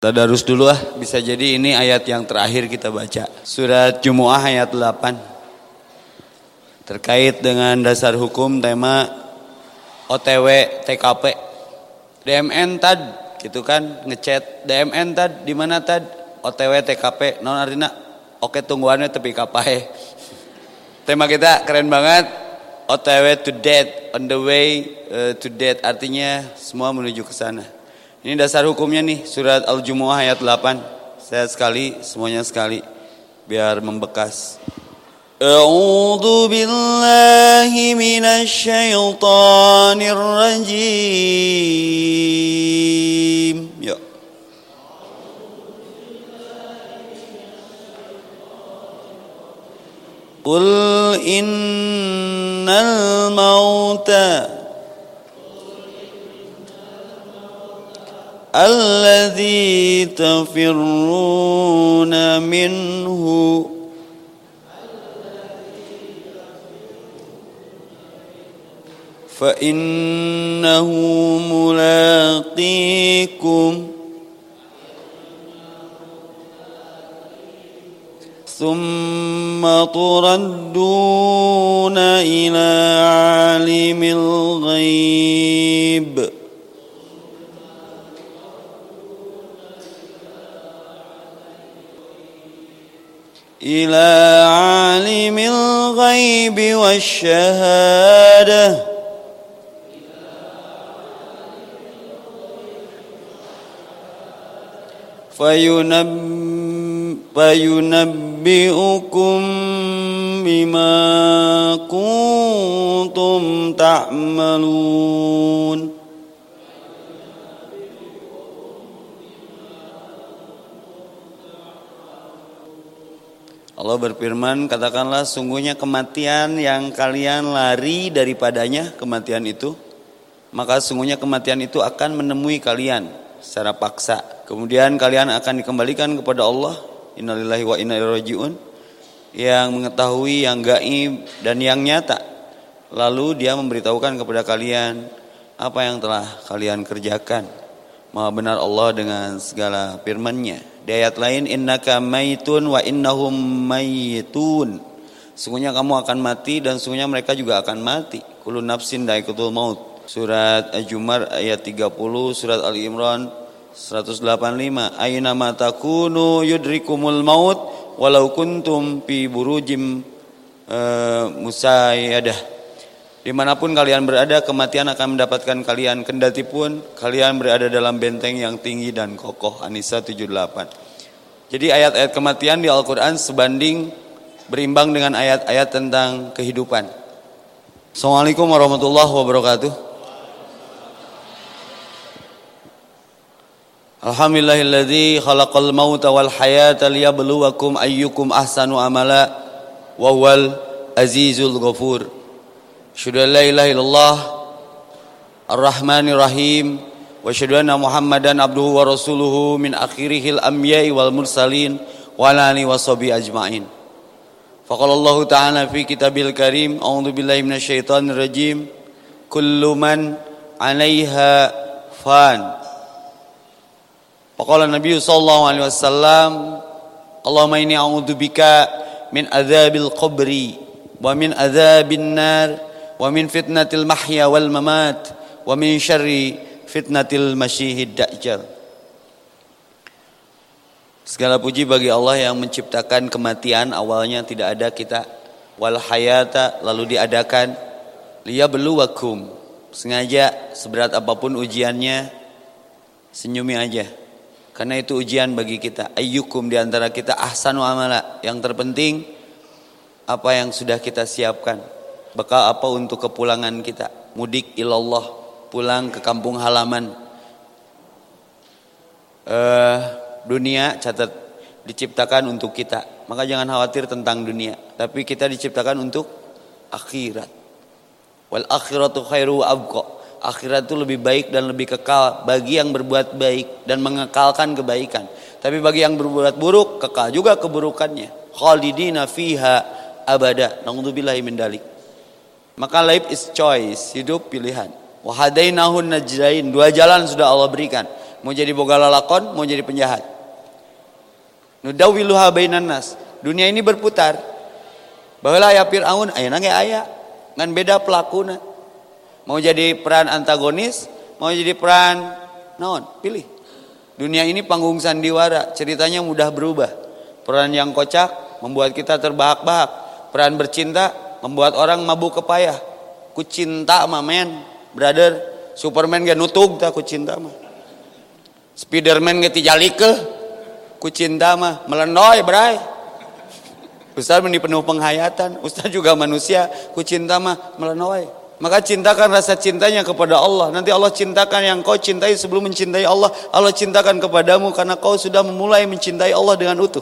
Tadarus dulu ah, bisa jadi ini ayat yang terakhir kita baca. Surat Jumu'ah ayat 8. Terkait dengan dasar hukum tema OTW TKP. DMN tad gitu kan ngechat DMN tad di mana tad OTW TKP non artinya oke tungguannya tapi kapai. Tema kita keren banget. OTW to death on the way uh, to death artinya semua menuju ke sana. Ini dasar hukumnya nih surat Al-Jumu'ah ayat 8. Saya sekali, semuanya sekali biar membekas. A'udzu billahi minasy rajim. Ya. Qul innal mauta الذي تفرون منه. فإنه ملاقيكم. ثم تردون إلى عالم الغيب. إلى عالم الغيب والشهادة. فينبئكم بما كنتم تعملون. Allah berfirman, katakanlah sungguhnya kematian yang kalian lari daripadanya, kematian itu, maka sungguhnya kematian itu akan menemui kalian secara paksa. Kemudian kalian akan dikembalikan kepada Allah, innalillahi wa inna rajiun, yang mengetahui yang gaib dan yang nyata. Lalu dia memberitahukan kepada kalian apa yang telah kalian kerjakan. Maha benar Allah dengan segala firman-Nya. Di ayat lain innaka maitun wa innahum maitun. Sungguhnya kamu akan mati dan sungguhnya mereka juga akan mati. Kullu nafsin daikatul maut. Surat Al-Jumar ayat 30, surat Ali Imran 185. Aina ma takunu yudrikumul maut walau kuntum fi burujim uh, musayyadah. Di mana pun kalian berada, kematian akan mendapatkan kalian. Kendati pun kalian berada dalam benteng yang tinggi dan kokoh. Anisa 78. Jadi ayat-ayat kematian di Al-Quran sebanding berimbang dengan ayat-ayat tentang kehidupan. Assalamualaikum warahmatullahi wabarakatuh. Alhamdulillahilladzi khalaqal mauta wal hayata liyabluwakum ayyukum ahsanu amala wa huwal azizul ghafur. Asyhadu an la ilaha illallah Ar-Rahmanir Rahim wa asyhadu Muhammadan abduhu wa min akhirihil anbiya'i wal mursalin wa ala ajmain. Faqala Allah Ta'ala fi kitabil karim a'udzu billahi minasyaitonir rajim 'alaiha fan. Faqala Nabi sallallahu alaihi wasallam Allahumma inni a'udzu bika min adzabil qabri wa min adzabin nar wa min fitnatil mahya wal mamat wa min syarri fitnatil masyihid dajjal. Segala puji bagi Allah yang menciptakan kematian. Awalnya tidak ada kita. Wal hayata lalu diadakan. Liyabluwakum sengaja seberat apa pun ujiannya senyumi aja. Karena itu ujian bagi kita. Ayyukum di antara kita ahsanu amala. Yang terpenting apa yang sudah kita siapkan Bekal apa untuk kepulangan kita? Mudik ilallah, pulang ke kampung halaman. Uh, dunia catat diciptakan untuk kita. Maka jangan khawatir tentang dunia, tapi kita diciptakan untuk akhirat. Wal akhiratu khairu abqa. Akhirat itu lebih baik dan lebih kekal bagi yang berbuat baik dan mengekalkan kebaikan. Tapi bagi yang berbuat buruk, kekal juga keburukannya. Khalidina fiha abada. Nauzubillahi min dalik. Maka life is choice, hidup pilihan. Wahadainahun najdain, dua jalan sudah Allah berikan. Mau jadi boga lalakon, mau jadi penjahat. Nudawiluha bainan nas. Dunia ini berputar. Baheula aya Firaun, aya ge aya. Ngan beda pelakuna. Mau jadi peran antagonis, mau jadi peran naon? Pilih. Dunia ini panggung sandiwara, ceritanya mudah berubah. Peran yang kocak membuat kita terbahak-bahak. Peran bercinta membuat orang mabuk kepayah. Ku cinta mah men, brother. Superman gak nutug tak ku cinta mah. Spiderman gak tijalike. Ku cinta mah melendoy bray. Ustaz meni penuh penghayatan. Ustaz juga manusia. Ku cinta mah melendoy. Maka cintakan rasa cintanya kepada Allah. Nanti Allah cintakan yang kau cintai sebelum mencintai Allah. Allah cintakan kepadamu karena kau sudah memulai mencintai Allah dengan utuh.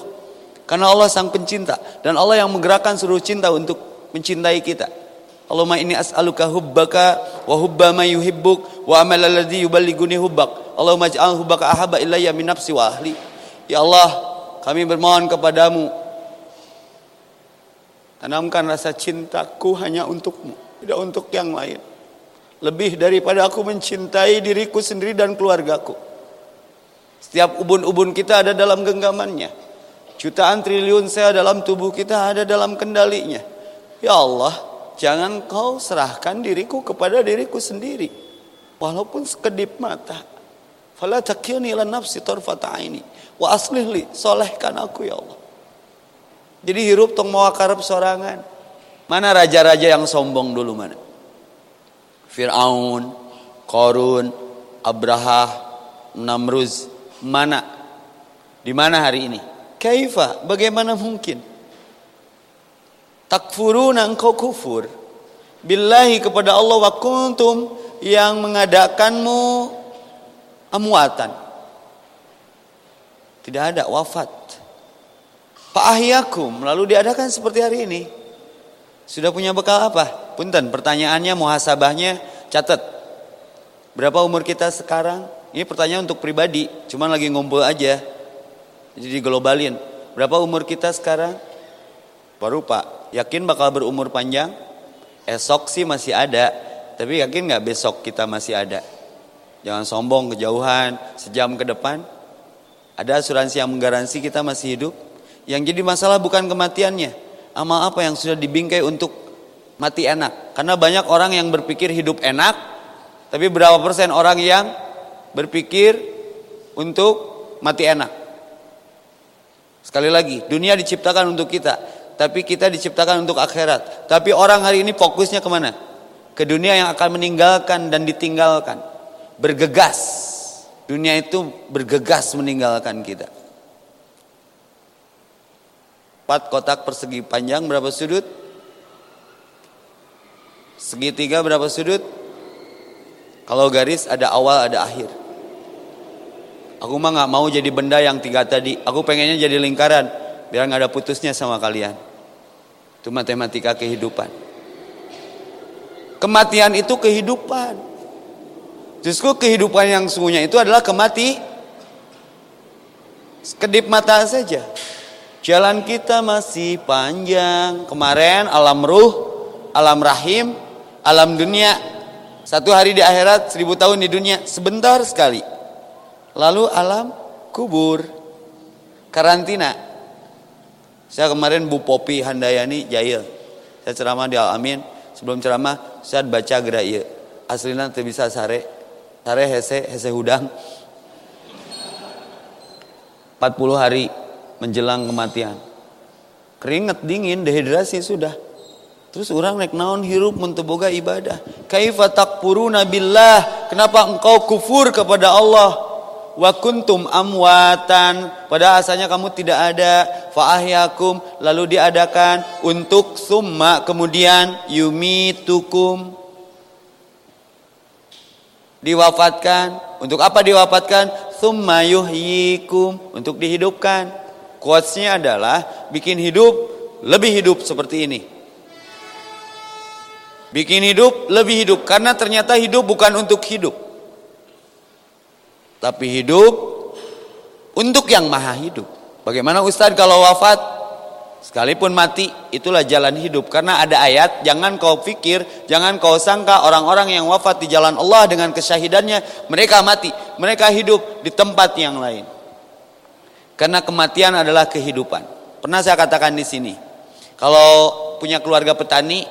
Karena Allah sang pencinta. Dan Allah yang menggerakkan seluruh cinta untuk mencintai kita. Allahumma inni as'aluka hubbaka wa hubba ma yuhibbuk wa amal alladhi yuballighuni hubbak. Allahumma ij'al hubbaka ahabba ilayya min nafsi wa ahli. Ya Allah, kami bermohon kepadamu tanamkan rasa cintaku hanya untukmu, tidak untuk yang lain. Lebih daripada aku mencintai diriku sendiri dan keluargaku. Setiap ubun-ubun kita ada dalam genggamannya. Jutaan triliun saya dalam tubuh kita ada dalam kendalinya. Ya Allah, Jangan kau serahkan diriku kepada diriku sendiri. Walaupun sekedip mata. Fala takilni ila nafsi tarfata aini. Wa aslih li, solehkan aku ya Allah. Jadi hirup tong mau karep sorangan. Mana raja-raja yang sombong dulu mana? Fir'aun, Korun, Abraha, Namruz, mana? Di mana hari ini? Kaifa? Bagaimana mungkin? Takfuruna engkau kufur. Billahi kepada Allah wa kuntum yang mengadakanmu amwatan tidak ada wafat. Ahyakum lalu diadakan seperti hari ini. Sudah punya bekal apa? Punten pertanyaannya muhasabahnya catat. Berapa umur kita sekarang? Ini pertanyaan untuk pribadi cuman lagi ngumpul aja. Jadi globalin berapa umur kita sekarang? Baru pak yakin bakal berumur panjang? Esok sih masih ada, tapi yakin nggak besok kita masih ada? Jangan sombong kejauhan, sejam ke depan. Ada asuransi yang menggaransi kita masih hidup. Yang jadi masalah bukan kematiannya. Amal apa yang sudah dibingkai untuk mati enak. Karena banyak orang yang berpikir hidup enak, tapi berapa persen orang yang berpikir untuk mati enak. Sekali lagi, dunia diciptakan untuk kita tapi kita diciptakan untuk akhirat. Tapi orang hari ini fokusnya ke mana? Ke dunia yang akan meninggalkan dan ditinggalkan. Bergegas. Dunia itu bergegas meninggalkan kita. Empat kotak persegi panjang berapa sudut? Segitiga berapa sudut? Kalau garis ada awal ada akhir. Aku mah nggak mau jadi benda yang tiga tadi. Aku pengennya jadi lingkaran biar nggak ada putusnya sama kalian. Itu matematika kehidupan. Kematian itu kehidupan. Justru kehidupan yang sungguhnya itu adalah kemati. Kedip mata saja. Jalan kita masih panjang. Kemarin alam ruh, alam rahim, alam dunia. Satu hari di akhirat, seribu tahun di dunia. Sebentar sekali. Lalu alam kubur. Karantina. Saya kemarin Bu Popi Handayani jahil. Saya ceramah di Al Amin. Sebelum ceramah saya baca gerak iya. Aslinya tidak bisa sare. Sare hese hese hudang. 40 hari menjelang kematian. Keringat dingin, dehidrasi sudah. Terus orang naik naon hirup menteboga ibadah. Kaifa takfuruna billah? Kenapa engkau kufur kepada Allah? Wa kuntum amwatan. Pada asalnya kamu tidak ada. Faahyakum lalu diadakan untuk summa. Kemudian yumitukum. Diwafatkan. Untuk apa diwafatkan? Summa yuhyikum. Untuk dihidupkan. Quotesnya adalah bikin hidup lebih hidup seperti ini. Bikin hidup lebih hidup. Karena ternyata hidup bukan untuk hidup tapi hidup untuk yang maha hidup. Bagaimana Ustadz kalau wafat? Sekalipun mati, itulah jalan hidup. Karena ada ayat, jangan kau pikir, jangan kau sangka orang-orang yang wafat di jalan Allah dengan kesyahidannya, mereka mati. Mereka hidup di tempat yang lain. Karena kematian adalah kehidupan. Pernah saya katakan di sini, kalau punya keluarga petani,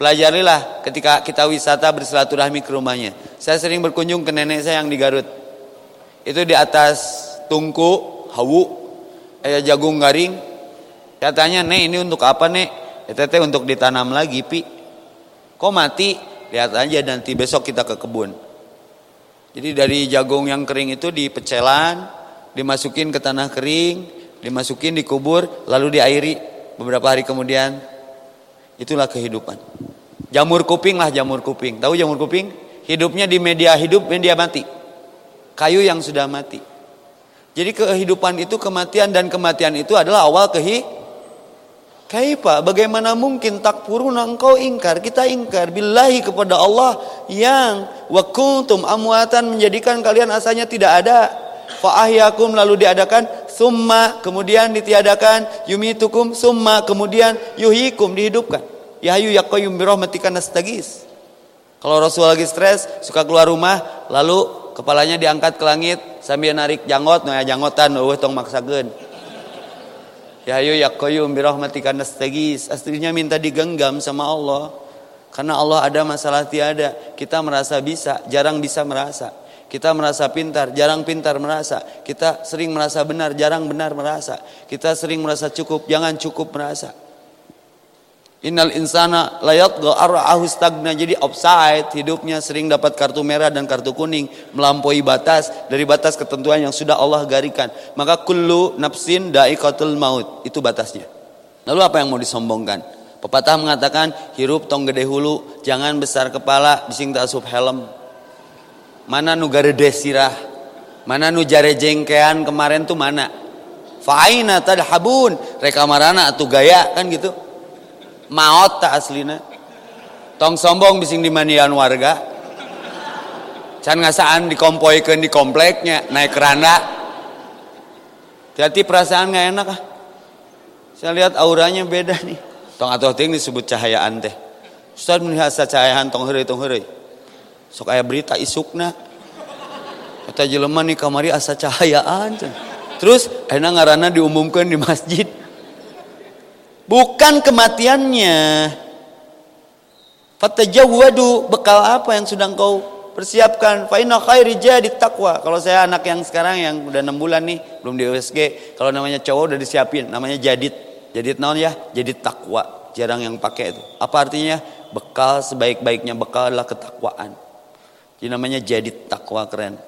pelajarilah ketika kita wisata bersilaturahmi ke rumahnya. Saya sering berkunjung ke nenek saya yang di Garut. Itu di atas tungku, hawu, eh, jagung garing, saya tanya, Nek ini untuk apa Nek? Ya untuk ditanam lagi, Pi. Kok mati? Lihat aja nanti besok kita ke kebun. Jadi dari jagung yang kering itu dipecelan, dimasukin ke tanah kering, dimasukin dikubur, lalu diairi beberapa hari kemudian. Itulah kehidupan. Jamur kuping lah jamur kuping. Tahu jamur kuping? Hidupnya di media hidup, media mati. Kayu yang sudah mati. Jadi kehidupan itu kematian dan kematian itu adalah awal kehidupan Kaifa. Bagaimana mungkin takfuruna engkau ingkar kita ingkar billahi kepada Allah yang wa kuntum amwatan menjadikan kalian asalnya tidak ada. Fa ahyakum lalu diadakan summa kemudian ditiadakan yumitukum summa kemudian yuhikum dihidupkan. Yahyu yaqayyum bi rahmatika nastagis kalau Rasul lagi stres suka keluar rumah lalu kepalanya diangkat ke langit sambil narik janggot nah janggotan eueuh tong maksakeun Ya ayo ya qayyum birahmatika nastagis. Aslinya minta digenggam sama Allah. Karena Allah ada masalah tiada. Kita merasa bisa, jarang bisa merasa. Kita merasa pintar, jarang pintar merasa. Kita sering merasa benar, jarang benar merasa. Kita sering merasa cukup, jangan cukup merasa. Innal insana layat ar'ahu stagna. Jadi offside hidupnya sering dapat kartu merah dan kartu kuning. Melampaui batas. Dari batas ketentuan yang sudah Allah garikan. Maka kullu nafsin da'ikatul maut. Itu batasnya. Lalu apa yang mau disombongkan? Pepatah mengatakan hirup tong gede hulu. Jangan besar kepala bising tak helm. Mana nu garede sirah. Mana nu jare jengkean kemarin tuh mana? Fa'aina tadhabun. Reka marana atuh gaya kan gitu maot tak aslina tong sombong bising dimandian warga. Can ngasaan dikompoikan di kompleknya naik keranda. Jadi perasaan nggak enak ah. Saya lihat auranya beda nih. Tong atau ting disebut cahayaan teh. Ustaz melihat cahayaan tong hari tong hari sok ayah berita isukna. Kata jelema nih kamari asa cahayaan terus enak ngarana diumumkan di masjid Bukan kematiannya. Fatajawwadu bekal apa yang sudah kau persiapkan? Fa inna khairi jadi takwa. Kalau saya anak yang sekarang yang udah 6 bulan nih, belum di USG, kalau namanya cowok udah disiapin, namanya jadid. Jadid naon ya? Jadi takwa. Jarang yang pakai itu. Apa artinya? Bekal sebaik-baiknya bekal adalah ketakwaan. Jadi namanya jadid takwa keren.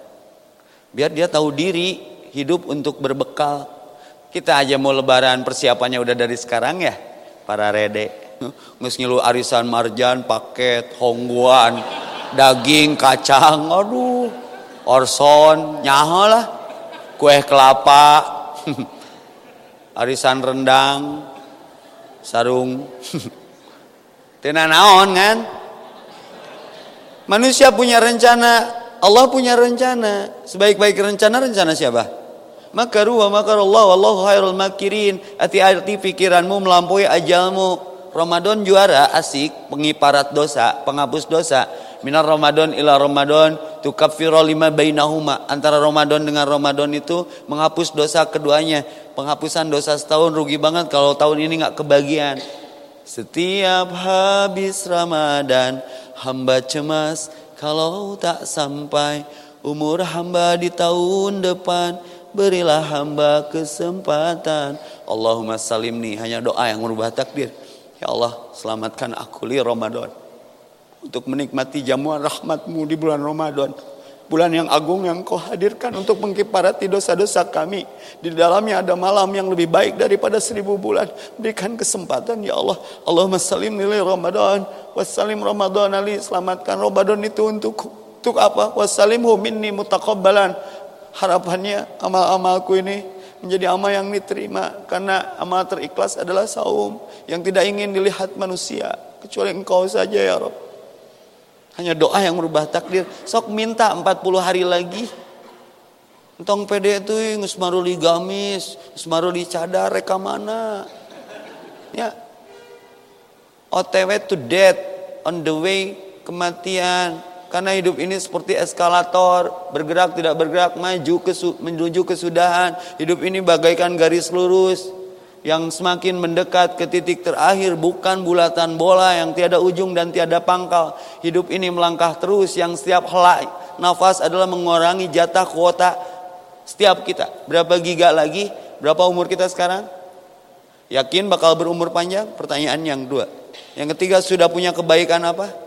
Biar dia tahu diri, hidup untuk berbekal kita aja mau lebaran persiapannya udah dari sekarang ya. Para rede. Nges ngilu arisan marjan, paket, hongguan, daging, kacang. Aduh. Orson, nyaho lah. Kue kelapa. arisan rendang. Sarung. Tina naon kan? Manusia punya rencana, Allah punya rencana. Sebaik-baik rencana, rencana siapa? Makaru wa Allah wallahu khairul makirin. Hati-hati pikiranmu melampaui ajalmu. Ramadan juara asik, pengiparat dosa, penghapus dosa. Minar Ramadan ila Ramadan tukaffiru lima bainahuma. Antara Ramadan dengan Ramadan itu menghapus dosa keduanya. Penghapusan dosa setahun rugi banget kalau tahun ini nggak kebagian. Setiap habis Ramadan hamba cemas kalau tak sampai umur hamba di tahun depan Berilah hamba kesempatan. Allahumma salim nih hanya doa yang merubah takdir. Ya Allah, selamatkan aku li Ramadan. Untuk menikmati jamuan rahmatmu di bulan Ramadan. Bulan yang agung yang kau hadirkan untuk mengkiparati dosa-dosa kami. Di dalamnya ada malam yang lebih baik daripada seribu bulan. Berikan kesempatan ya Allah. Allahumma salim nilai Ramadan. Wassalim Ramadan ali. Selamatkan Ramadan itu untuk untuk apa? Wassalimhu minni mutakabbalan harapannya amal-amalku ini menjadi amal yang diterima. Karena amal terikhlas adalah saum yang tidak ingin dilihat manusia kecuali engkau saja ya Rob. Hanya doa yang merubah takdir. Sok minta 40 hari lagi. Entong pede itu ngus maruli gamis ngus maruli cadar reka mana? Ya. OTW to death, on the way kematian. Karena hidup ini seperti eskalator, bergerak tidak bergerak, maju ke menuju kesudahan. Hidup ini bagaikan garis lurus yang semakin mendekat ke titik terakhir bukan bulatan bola yang tiada ujung dan tiada pangkal. Hidup ini melangkah terus yang setiap helai nafas adalah mengurangi jatah kuota setiap kita. Berapa giga lagi? Berapa umur kita sekarang? Yakin bakal berumur panjang? Pertanyaan yang dua. Yang ketiga sudah punya kebaikan apa?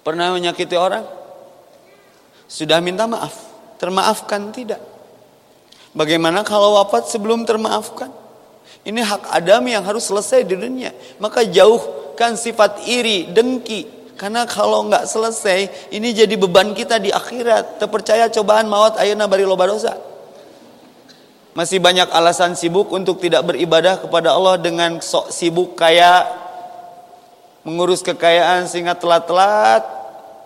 Pernah menyakiti orang? Sudah minta maaf? Termaafkan tidak? Bagaimana kalau wafat sebelum termaafkan? Ini hak Adam yang harus selesai di dunia. Maka jauhkan sifat iri, dengki. Karena kalau nggak selesai, ini jadi beban kita di akhirat. Terpercaya cobaan maut ayana bari loba dosa. Masih banyak alasan sibuk untuk tidak beribadah kepada Allah dengan sok sibuk kayak mengurus kekayaan sehingga telat-telat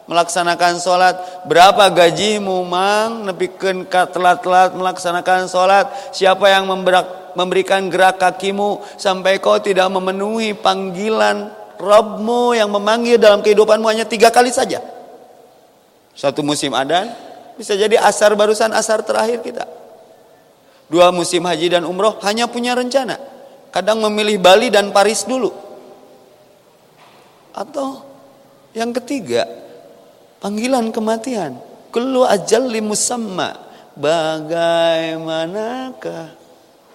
melaksanakan sholat. Berapa gajimu mang? Nepikan telat-telat melaksanakan sholat. Siapa yang memberikan gerak kakimu sampai kau tidak memenuhi panggilan Robmu yang memanggil dalam kehidupanmu hanya tiga kali saja? Satu musim adan bisa jadi asar barusan asar terakhir kita. Dua musim haji dan umroh hanya punya rencana. Kadang memilih Bali dan Paris dulu atau yang ketiga, panggilan kematian. Kullu ajalli musamma. Bagaimanakah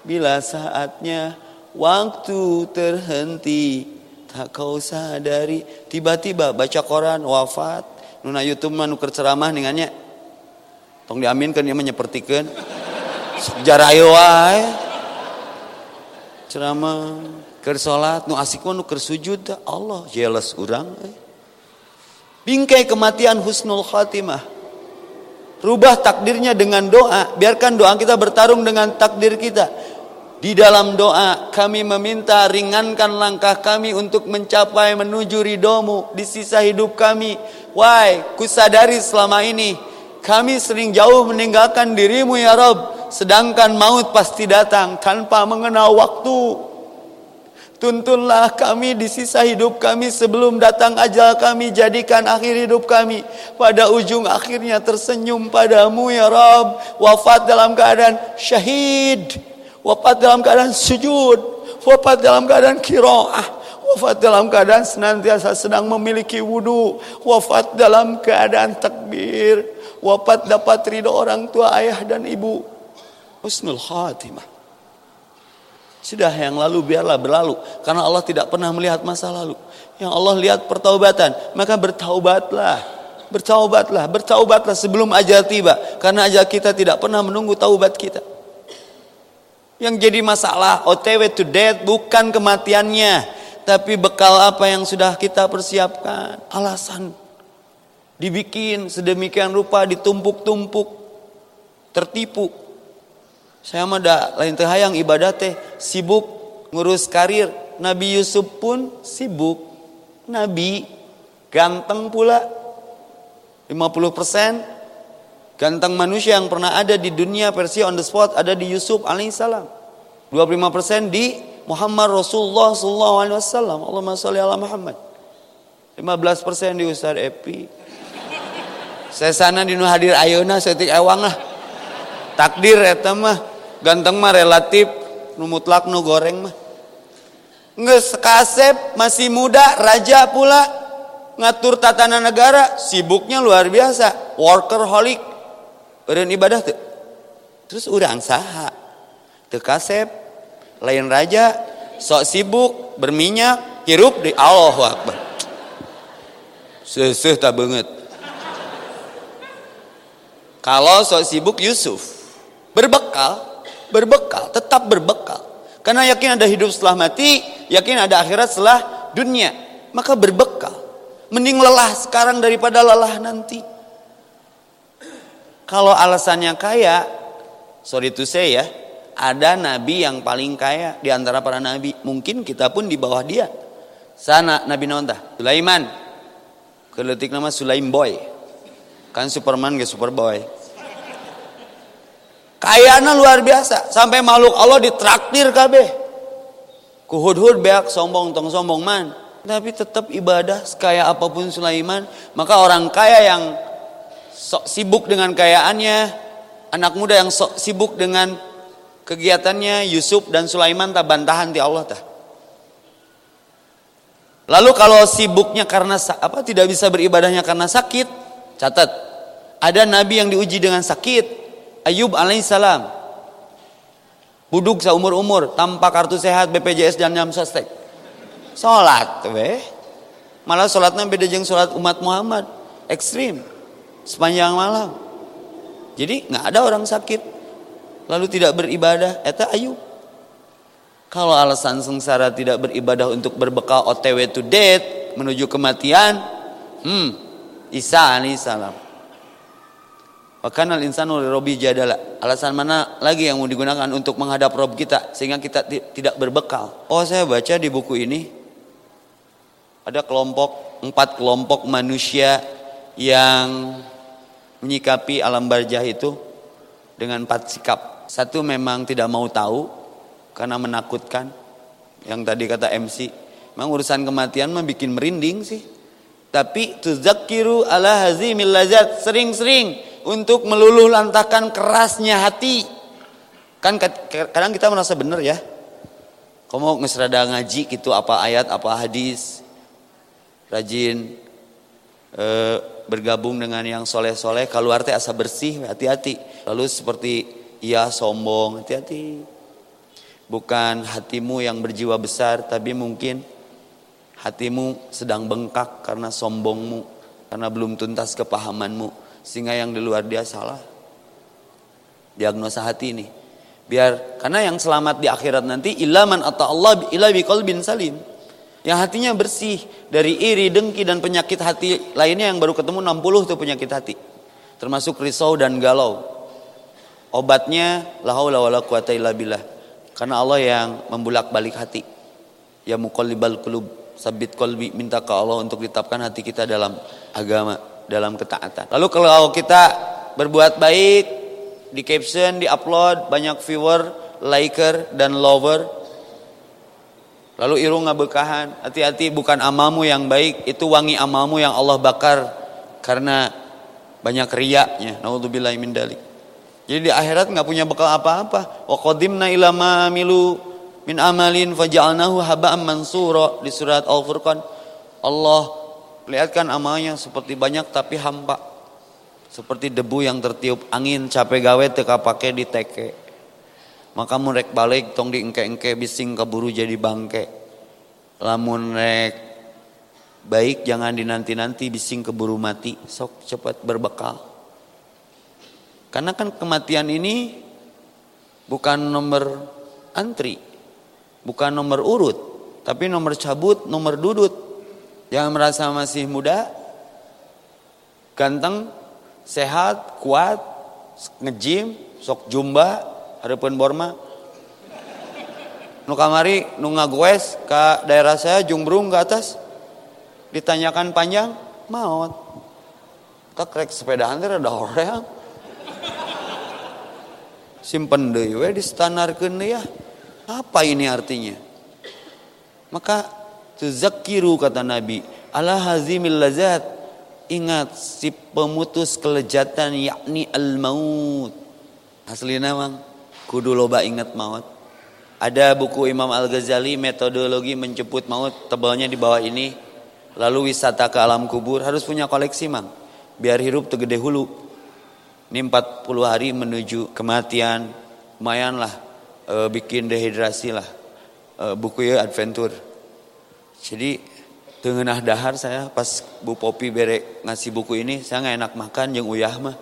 bila saatnya waktu terhenti? Tak kau sadari. Tiba-tiba baca koran wafat. Nuna YouTube mah nuker ceramah ningannya tong diaminkan dia menyepertikan sejarah wae. Ceramah Ker salat nu asik nu ker sujud Allah jelas urang eh. Bingkai kematian husnul khatimah. Rubah takdirnya dengan doa. Biarkan doa kita bertarung dengan takdir kita. Di dalam doa kami meminta ringankan langkah kami untuk mencapai menuju ridomu di sisa hidup kami. Why? Kusadari selama ini kami sering jauh meninggalkan dirimu ya Rob. Sedangkan maut pasti datang tanpa mengenal waktu. Tuntunlah kami di sisa hidup kami sebelum datang ajal kami jadikan akhir hidup kami. Pada ujung akhirnya tersenyum padamu ya Rob wafat dalam keadaan syahid. Wafat dalam keadaan sujud. Wafat dalam keadaan kiroah. Wafat dalam keadaan senantiasa sedang memiliki wudhu wafat dalam keadaan takbir. Wafat dapat ridho orang tua ayah dan ibu. Husnul khatimah sudah yang lalu biarlah berlalu. Karena Allah tidak pernah melihat masa lalu. Yang Allah lihat pertaubatan. Maka bertaubatlah. Bertaubatlah. Bertaubatlah sebelum ajal tiba. Karena ajal kita tidak pernah menunggu taubat kita. Yang jadi masalah OTW to death bukan kematiannya. Tapi bekal apa yang sudah kita persiapkan. Alasan. Dibikin sedemikian rupa ditumpuk-tumpuk. Tertipu saya mah da lain teh hayang ibadah teh sibuk ngurus karir. Nabi Yusuf pun sibuk. Nabi ganteng pula. 50% ganteng manusia yang pernah ada di dunia versi on the spot ada di Yusuf alaihissalam. 25% di Muhammad Rasulullah sallallahu alaihi wasallam. Allahumma sholli ala Muhammad. 15% di Ustaz Epi. Saya sana di hadir ayuna setik ewang lah. Takdir eta mah ganteng mah relatif nu mutlak nu goreng mah. Nges kasep masih muda raja pula ngatur tatanan negara sibuknya luar biasa workaholic. Beren ibadah tuh terus urang saha? Teu kasep lain raja sok sibuk berminyak hirup di Allah Akbar. Seseh tak banget kalau sok sibuk Yusuf berbekal berbekal, tetap berbekal. Karena yakin ada hidup setelah mati, yakin ada akhirat setelah dunia. Maka berbekal. Mending lelah sekarang daripada lelah nanti. Kalau alasannya kaya, sorry to say ya, ada nabi yang paling kaya di antara para nabi. Mungkin kita pun di bawah dia. Sana Nabi Nonta, Sulaiman. Keletik nama Sulaim Boy. Kan Superman gak Superboy. Kayaknya luar biasa. Sampai makhluk Allah ditraktir kabeh. Kuhud-hud beak sombong tong sombong man. Tapi tetap ibadah sekaya apa pun Sulaiman. Maka orang kaya yang sok sibuk dengan kayaannya. Anak muda yang sok sibuk dengan kegiatannya Yusuf dan Sulaiman tak bantahan di Allah tak. Lalu kalau sibuknya karena apa tidak bisa beribadahnya karena sakit, catat. Ada nabi yang diuji dengan sakit. Ayub alaihissalam. Buduk seumur-umur tanpa kartu sehat BPJS dan jam sostek. Salat weh. Malah salatnya beda jeng salat umat Muhammad. Ekstrim. Sepanjang malam. Jadi nggak ada orang sakit lalu tidak beribadah eta ayu. Kalau alasan sengsara tidak beribadah untuk berbekal OTW to death menuju kematian, hmm, Isa alaihissalam Bahkan al insanu robi jadala. Alasan mana lagi yang mau digunakan untuk menghadap Rob kita sehingga kita tidak berbekal? Oh, saya baca di buku ini ada kelompok empat kelompok manusia yang menyikapi alam barjah itu dengan empat sikap. Satu memang tidak mau tahu karena menakutkan. Yang tadi kata MC, memang urusan kematian mah merinding sih. Tapi tuzakiru ala hazimil lazat sering-sering untuk meluluh lantakan kerasnya hati. Kan kadang kita merasa benar ya. Kamu ngesrada ngaji gitu apa ayat apa hadis. Rajin e, bergabung dengan yang soleh-soleh. Kalau arti asa bersih hati-hati. Lalu seperti ia sombong hati-hati. Bukan hatimu yang berjiwa besar tapi mungkin hatimu sedang bengkak karena sombongmu. Karena belum tuntas kepahamanmu sehingga yang di luar dia salah. Diagnosa hati ini. Biar karena yang selamat di akhirat nanti ilaman atau Allah ila bin salim. Yang hatinya bersih dari iri, dengki dan penyakit hati lainnya yang baru ketemu 60 tuh penyakit hati. Termasuk risau dan galau. Obatnya la haula wala quwata. Karena Allah yang membulak-balik hati. Ya muqallibal qulub, sabit qalbi minta ke Allah untuk ditetapkan hati kita dalam agama dalam ketaatan. Lalu kalau kita berbuat baik, di caption, di upload, banyak viewer, liker, dan lover. Lalu irung ngabekahan, hati-hati bukan amamu yang baik, itu wangi amamu yang Allah bakar karena banyak riaknya. Naudzubillah min dalik. Jadi di akhirat nggak punya bekal apa-apa. Wa qadimna ila ma min amalin faja'alnahu haba'an mansura di surat Al-Furqan. Allah Lihatkan amalnya seperti banyak tapi hampa. Seperti debu yang tertiup angin capek gawe teka pakai di teke. Maka murek balik tong di engke-engke bising keburu jadi bangke. Lamun rek baik jangan dinanti-nanti bising keburu mati. Sok cepat berbekal. Karena kan kematian ini bukan nomor antri. Bukan nomor urut. Tapi nomor cabut, nomor dudut. Jangan merasa masih muda, ganteng, sehat, kuat, ngejim, sok jumba, harapan borma. Nu kamari nu ngagoes ke daerah saya Jumbrung ke atas. Ditanyakan panjang, maut. Tak rek sepedaan teh ada orang. Simpen deui we distanarkeun ya. Apa ini artinya? Maka Tuzakiru kata Nabi. Ala hazimil lazat. Ingat si pemutus kelejatan yakni al-maut. Aslina mang. Kudu loba ingat maut. Ada buku Imam Al-Ghazali metodologi menjemput maut tebalnya di bawah ini. Lalu wisata ke alam kubur harus punya koleksi mang. Biar hirup tegede hulu. Ini 40 hari menuju kematian. Lumayan lah. E, bikin dehidrasi lah. E, buku ya adventure. Jadi tengah dahar saya pas Bu Popi bere ngasih buku ini saya nggak enak makan jeng uyah mah.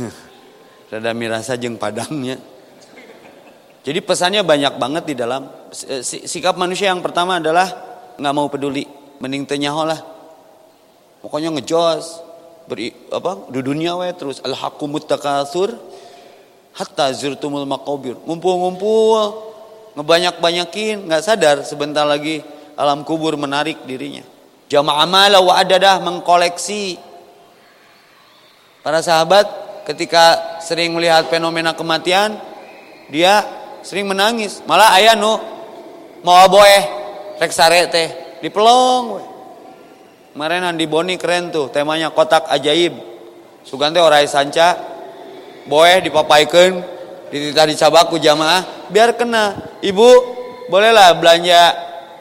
Rada mirasa jeng padangnya. Jadi pesannya banyak banget di dalam sikap manusia yang pertama adalah nggak mau peduli, mending tenyaho lah. Pokoknya ngejos, beri apa di dunia we terus al hakumut takatsur hatta zurtumul maqabir. Ngumpul-ngumpul ngebanyak-banyakin, nggak sadar sebentar lagi alam kubur menarik dirinya. Jamaah mala wa adadah mengkoleksi. Para sahabat ketika sering melihat fenomena kematian, dia sering menangis. Malah ayah nu mau boeh rek sare teh dipelong we. Kemarin di Boni keren tuh, temanya kotak ajaib. Sugante orai sanca, boeh dipapaikeun, dititah dicabak ku jamaah, biar kena. Ibu, bolehlah belanja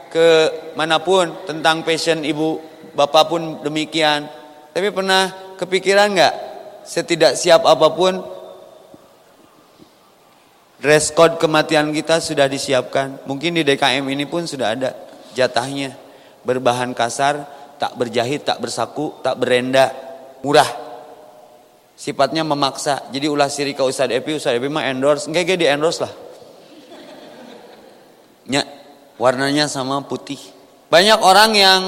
ke mana pun tentang passion ibu, bapak pun demikian. Tapi pernah kepikiran nggak? Setidak siap apa pun, dress code kematian kita sudah disiapkan. Mungkin di DKM ini pun sudah ada jatahnya. Berbahan kasar, tak berjahit, tak bersaku, tak berenda, murah. Sifatnya memaksa. Jadi ulah siri ke Ustaz Epi, Ustaz Epi mah endorse, enggak di endorse lah. Ya, warnanya sama putih. Banyak orang yang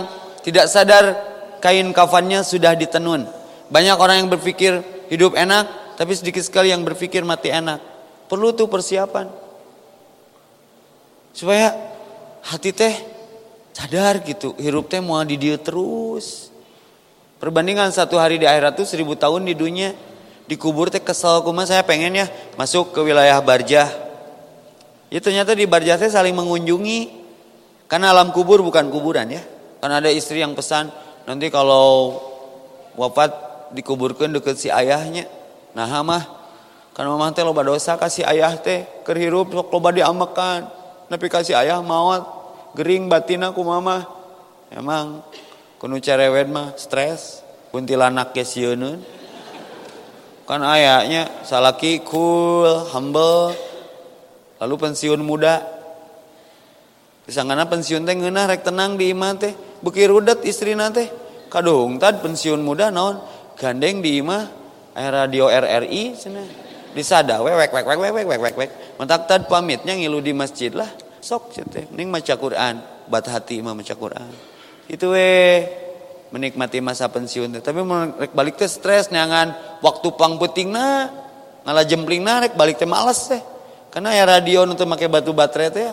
tidak sadar kain kafannya sudah ditenun. Banyak orang yang berpikir hidup enak, tapi sedikit sekali yang berpikir mati enak. Perlu tuh persiapan. Supaya hati teh sadar gitu hirup teh mau di dia terus perbandingan satu hari di akhirat tuh seribu tahun di dunia. Dikubur teh kesel kuma saya pengen ya masuk ke wilayah barjah. Ya ternyata di barjah teh saling mengunjungi. Karena alam kubur bukan kuburan ya. Karena ada istri yang pesan nanti kalau wafat dikuburkan deket si ayahnya. Nah mah. Karena mama teh loba dosa kasih ayah teh kerhirup sok loba diamekan tapi kasih ayah mawat gering batin aku mama emang kuno cerewet mah stres kuntilanak ge kan ayahnya salaki cool humble. Lalu pensiun muda. Disangkana pensiun teh ngeunah rek tenang di imah teh beki rudet istrina teh. Kadung tad pensiun muda naon gandeng di imah era radio RRI sana, disada we wek wek wek wek wek wek wek mentak tad pamitnya ngilu di masjid lah. Sok cete, ning maca Quran bat hati imah maca Quran itu we menikmati masa pensiun. Tapi rek balik teh stres neangan waktu pang putingna ngalah jemplingna rek balik teh males teh. Karena ya radio untuk make batu baterai teh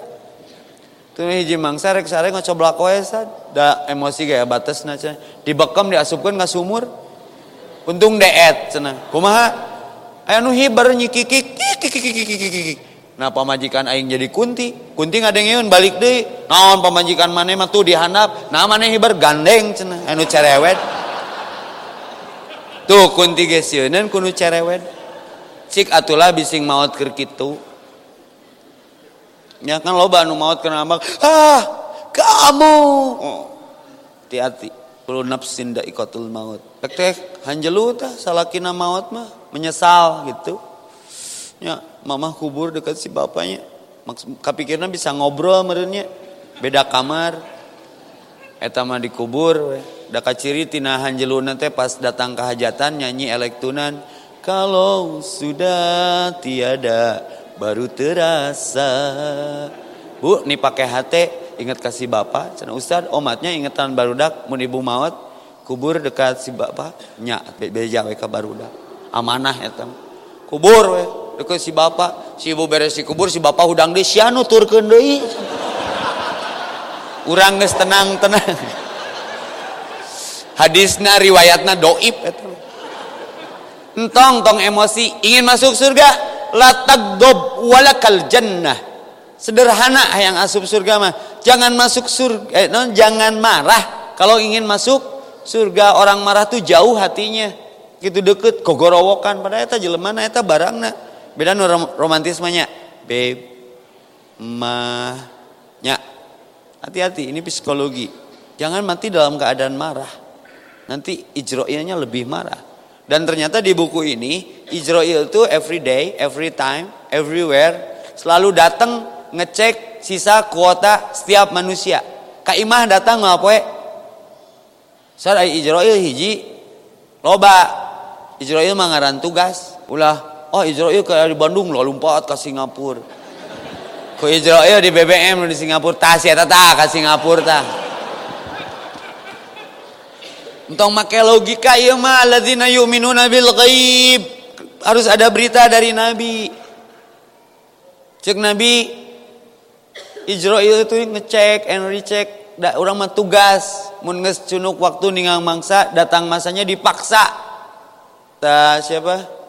tuh hiji mangsa rek sare ngocoblak wae da emosi gaya batas na dibekam diasupkeun ka sumur. Untung deet cenah kumaha? Aya nu hibar nyikikik kikik Nah pamajikan aing jadi kunti, kunti ngadengeun balik deh. Naon pamajikan mana mah tuh dihandap, nah mana hibar gandeng cenah, anu cerewet. Tuh kunti geseuneun kudu cerewet. Cik atulah bising maut keur kitu. Ya kan loba anu maut kena ambak, ah kamu. Oh, hati-hati. Perlu nafsin da ikotul maut. Tek tek hanjelu tah salakina maut mah menyesal gitu. Ya, mama kubur dekat si bapaknya. Kapikirna bisa ngobrol merenya. Beda kamar. Eta dikubur. Da ciri tina hanjeluna teh pas datang ke hajatan nyanyi elektunan. Kalau sudah tiada baru terasa. Bu, nih pakai hati ingat kasih bapak. Cina Ustad, omatnya ingatan barudak mun ibu maut kubur dekat si bapak nya beja ka barudak. Amanah eta. Kubur we deket si bapak si ibu beres si kubur si bapak hudang deh sianu turkeun deui. Urang geus tenang tenang hadisna riwayatna doib entong tong emosi ingin masuk surga? La tagdob walakal jannah. Sederhana yang asup surga mah. Jangan masuk surga eh, non, jangan marah. Kalau ingin masuk surga orang marah tuh jauh hatinya. Gitu deket kogorowokan. Pada eta jelema na eta barangna beda nu romantismenya. Babe mahnya hati-hati ini psikologi. Jangan mati dalam keadaan marah. Nanti ijroilnya lebih marah. Dan ternyata di buku ini ijroil itu every day every time everywhere selalu datang ngecek sisa kuota setiap manusia. Kaimah datang ngapoe saat ijroil hiji loba. Ijroil mangaran tugas. Ulah oh Israel kayak di Bandung lo lompat ke Singapura ke Israel di BBM di Singapura tas ya tata ke Singapura ta Entong make logika ieu mah alladzina yu'minuna bil ghaib. Harus ada berita dari Nabi. Cek Nabi Israel itu ngecek and recheck da orang mah tugas mun waktu ningang mangsa datang masanya dipaksa. Ta siapa?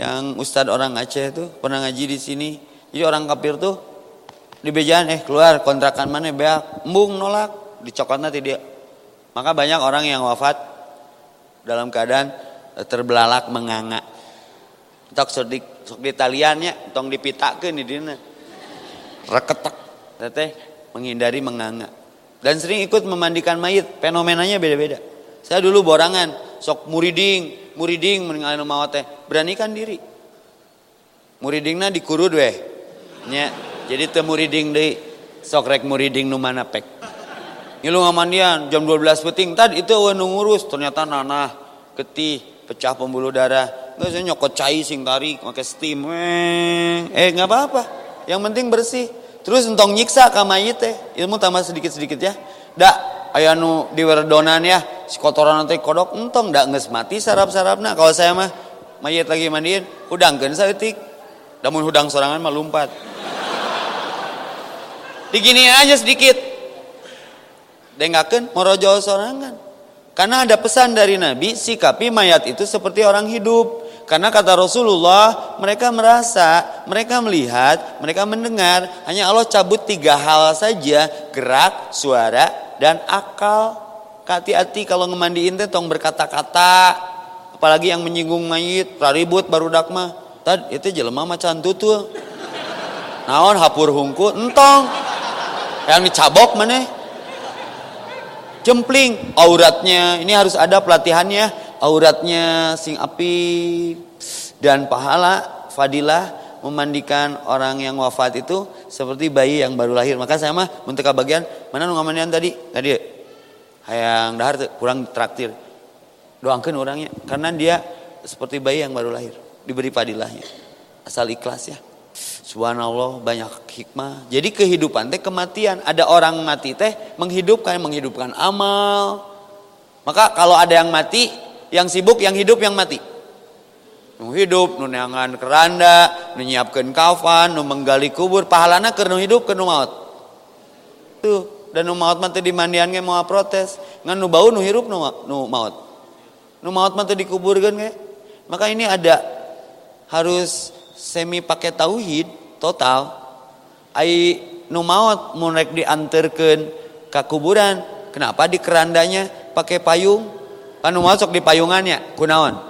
Yang Ustadz orang Aceh itu pernah ngaji di sini Jadi orang kafir tuh di bejaan eh keluar kontrakan mana beak, embung nolak, dicokot dia. Maka banyak orang yang wafat dalam keadaan terbelalak menganga. Tok di sok di taliannya, tong dipitakeun di dina. Reketek. Teteh menghindari menganga. Dan sering ikut memandikan mayit, fenomenanya beda-beda. Saya dulu borangan, sok muriding, muriding meninggalin maut teh, beranikan diri. Muridingna dikurud weh. Nya, jadi teu muriding deui, sok rek muriding nu mana pek. Ngilu ngamandian jam 12 peting tadi itu eueuh ngurus ternyata nanah, getih, pecah pembuluh darah. Saya nyokot cai sing tarik, pakai steam. Eh, eh nggak apa-apa. Yang penting bersih. Terus entong nyiksa ka mayit teh, ilmu tambah sedikit-sedikit ya. Da aya nu diwerdonan ya, si kotoran nanti kodok entong da geus mati sarap-sarapna. Kalau saya mah mayit lagi mandiin, hudangkeun saeutik. Namun hudang sorangan mah lumpat. Digini aja sedikit. Dengakeun morojo sorangan. Karena ada pesan dari Nabi, sikapi mayat itu seperti orang hidup. Karena kata Rasulullah, mereka merasa, mereka melihat, mereka mendengar. Hanya Allah cabut tiga hal saja, gerak, suara, dan akal. Hati-hati kalau ngemandiin teh tong berkata-kata. Apalagi yang menyinggung mayit, ribut baru dakma. Tad itu jelema macan tutul. Naon hapur hungku entong. Yang dicabok mana? Jempling auratnya. Ini harus ada pelatihannya. Auratnya sing api dan pahala fadilah memandikan orang yang wafat itu seperti bayi yang baru lahir. Maka saya mah untuk bagian mana nu ngamandian tadi? Tadi hayang dahar kurang traktir. Doangkeun orangnya karena dia seperti bayi yang baru lahir, diberi padilahnya. Asal ikhlas ya. Subhanallah banyak hikmah. Jadi kehidupan teh kematian. Ada orang mati teh menghidupkan, menghidupkan amal. Maka kalau ada yang mati, yang sibuk, yang hidup, yang mati. Nu hidup, nu neangan keranda, nu nyiapkeun kafan, nu menggali kubur, pahalana keur nu hidup, keur nu maut. Tuh, dan nu maut mah teu dimandian ge moal protes. Ngan nu bau nu hirup nu, nu maut. Nu maut mah teu dikuburkeun ge. Maka ini ada harus semi pakai tauhid total. Ai nu maut mun rek dianterkeun ka kuburan, kenapa di kerandanya pakai payung? Kan nu masuk di payungannya, kunaon?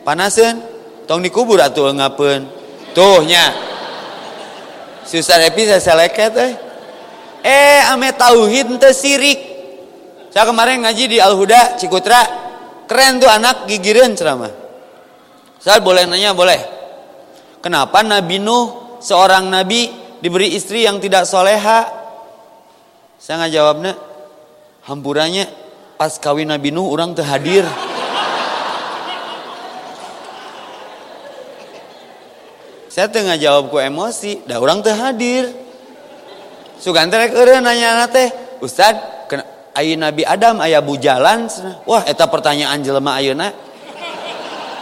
Panasen, tong dikubur atuh ngapeun. Tuh nya. Susah epi saya seleket eh. Eh ame tauhid teu sirik. Saya kemarin ngaji di Al Huda Cikutra, keren tuh anak gigireun ceramah. Saya boleh nanya boleh. Kenapa Nabi Nuh seorang nabi diberi istri yang tidak soleha? Saya nggak jawabnya. Hampurannya pas kawin Nabi Nuh orang terhadir. Saya tengah jawab ku emosi, dah orang terhadir. Sugan terek eureun nanya teh, Ustad, ayu Nabi Adam ayah bujalan, wah eta pertanyaan jelema ayeuna.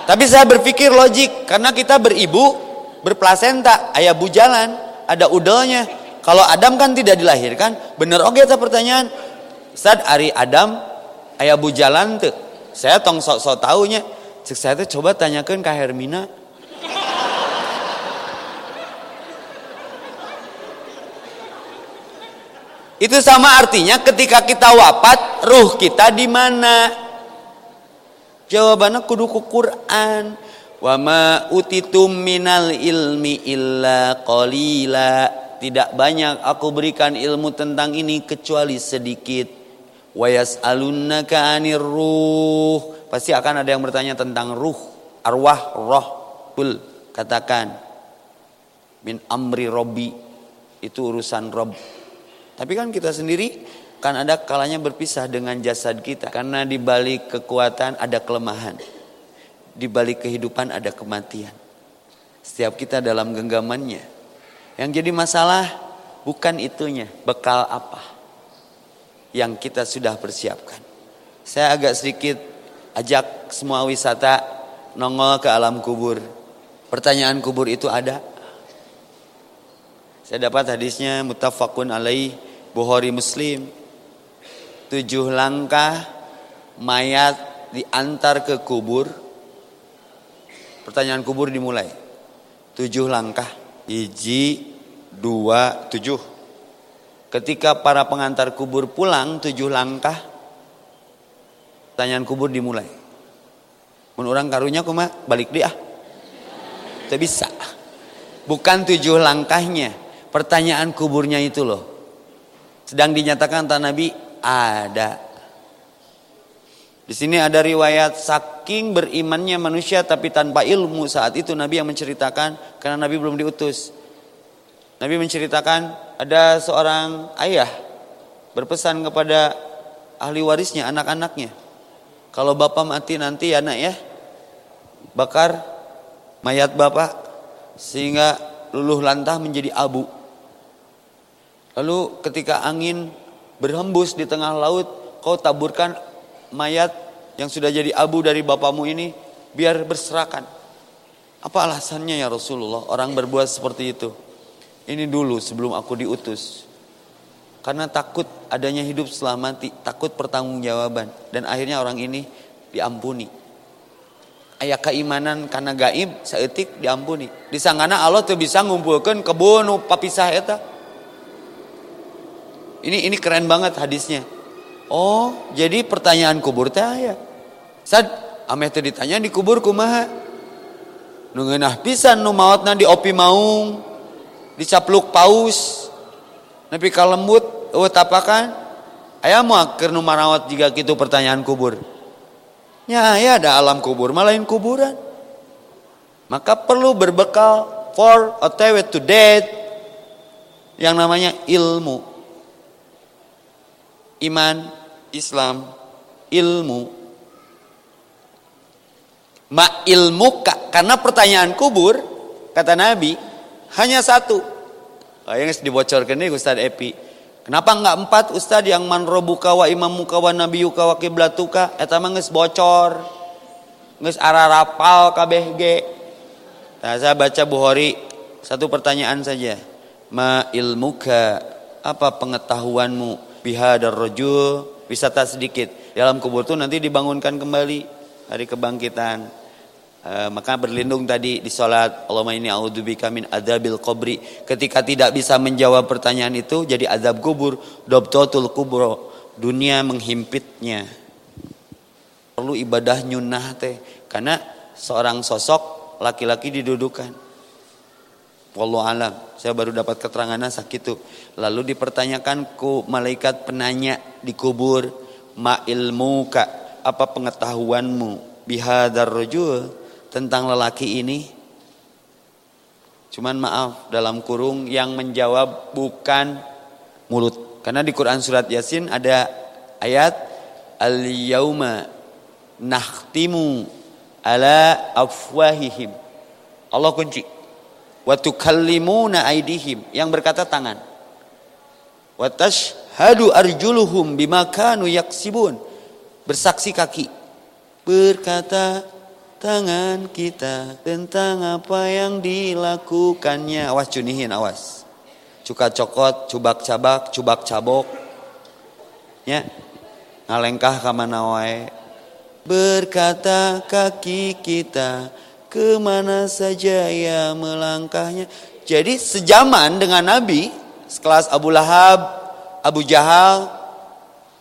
Tapi saya berpikir logik karena kita beribu berplasenta, ayah bujalan, ada udelnya. Kalau Adam kan tidak dilahirkan, bener oke okay, pertanyaan. Ustad Ari Adam ayah bujalan tuh. Saya tong sok-sok taunya. Cek saya tuh coba tanyakan ke Hermina. Itu sama artinya ketika kita wafat, ruh kita di mana? Jawabannya kudu ku Quran. Wa ma utitum minal ilmi illa qalila. Tidak banyak aku berikan ilmu tentang ini kecuali sedikit. Wa yas'alunnaka 'anir ruh. Pasti akan ada yang bertanya tentang ruh, arwah, roh. Kul katakan min amri robbi itu urusan rob tapi kan kita sendiri kan ada kalanya berpisah dengan jasad kita karena di balik kekuatan ada kelemahan. Di balik kehidupan ada kematian. Setiap kita dalam genggamannya. Yang jadi masalah bukan itunya, bekal apa yang kita sudah persiapkan. Saya agak sedikit ajak semua wisata nongol ke alam kubur. Pertanyaan kubur itu ada. Saya dapat hadisnya mutafakun alaih Bukhari Muslim. Tujuh langkah mayat diantar ke kubur. Pertanyaan kubur dimulai. Tujuh langkah. hiji dua tujuh ketika para pengantar kubur pulang tujuh langkah pertanyaan kubur dimulai mun orang karunya kuma balik dia tidak bisa bukan tujuh langkahnya pertanyaan kuburnya itu loh sedang dinyatakan tanah Nabi ada di sini ada riwayat saking berimannya manusia tapi tanpa ilmu saat itu Nabi yang menceritakan karena Nabi belum diutus. Nabi menceritakan ada seorang ayah berpesan kepada ahli warisnya anak-anaknya. Kalau bapak mati nanti ya nak ya bakar mayat bapak sehingga luluh lantah menjadi abu. Lalu ketika angin berhembus di tengah laut kau taburkan mayat yang sudah jadi abu dari bapamu ini biar berserakan. Apa alasannya ya Rasulullah orang berbuat seperti itu? Ini dulu sebelum aku diutus. Karena takut adanya hidup setelah takut pertanggungjawaban dan akhirnya orang ini diampuni. Ayah keimanan karena gaib seetik diampuni. Di sangana Allah tuh bisa ngumpulkan kebun papisah eta. Ini ini keren banget hadisnya. Oh, jadi pertanyaan kubur teh aya. Sad, ameh teh ditanya di kubur kumaha? Nu ngeunah pisan nu maotna di opi maung, dicapluk paus. Nepi ka lembut eueuh tapakan. Aya moal keur nu marawat jika kitu pertanyaan kubur. Ya, ya ada alam kubur, malain kuburan. Maka perlu berbekal for otw to death yang namanya ilmu. Iman, Islam, ilmu. Ma ilmu karena pertanyaan kubur kata Nabi hanya satu. Oh, yang dibocorkan ini Ustaz Epi. Kenapa enggak empat Ustaz yang man robuka wa imamuka wa nabiyuka wa kiblatuka eta mah geus bocor. Geus ararapal kabeh ge. Nah, saya baca Bukhari satu pertanyaan saja. Ma ilmuka apa pengetahuanmu bihadar rajul wisata sedikit. Dalam kubur itu nanti dibangunkan kembali hari kebangkitan. E, maka berlindung tadi di sholat Allahumma ini a'udzubika min adabil kubri. Ketika tidak bisa menjawab pertanyaan itu jadi azab kubur, dobtotul kubro. Dunia menghimpitnya. Perlu ibadah nyunah teh karena seorang sosok laki-laki didudukan. Wallahu alam. Saya baru dapat keterangan sakit itu. Lalu dipertanyakan ku malaikat penanya di kubur, ma ilmuka, apa pengetahuanmu bihadar rajul tentang lelaki ini? Cuman maaf dalam kurung yang menjawab bukan mulut. Karena di Quran surat Yasin ada ayat al-yauma nakhtimu ala afwahihim. Allah kunci wa tukallimuna aidihim. Yang berkata tangan. Wa tashhadu arjuluhum bima kanu yaksibun. Bersaksi kaki. Berkata tangan kita tentang apa yang dilakukannya. Awas cunihin awas. Cuka cokot cubak cabak cubak cabok ya. Ngalengkah kamana wae? Berkata kaki kita ke mana saja ya melangkahnya. Jadi sejaman dengan Nabi, sekelas Abu Lahab, Abu Jahal,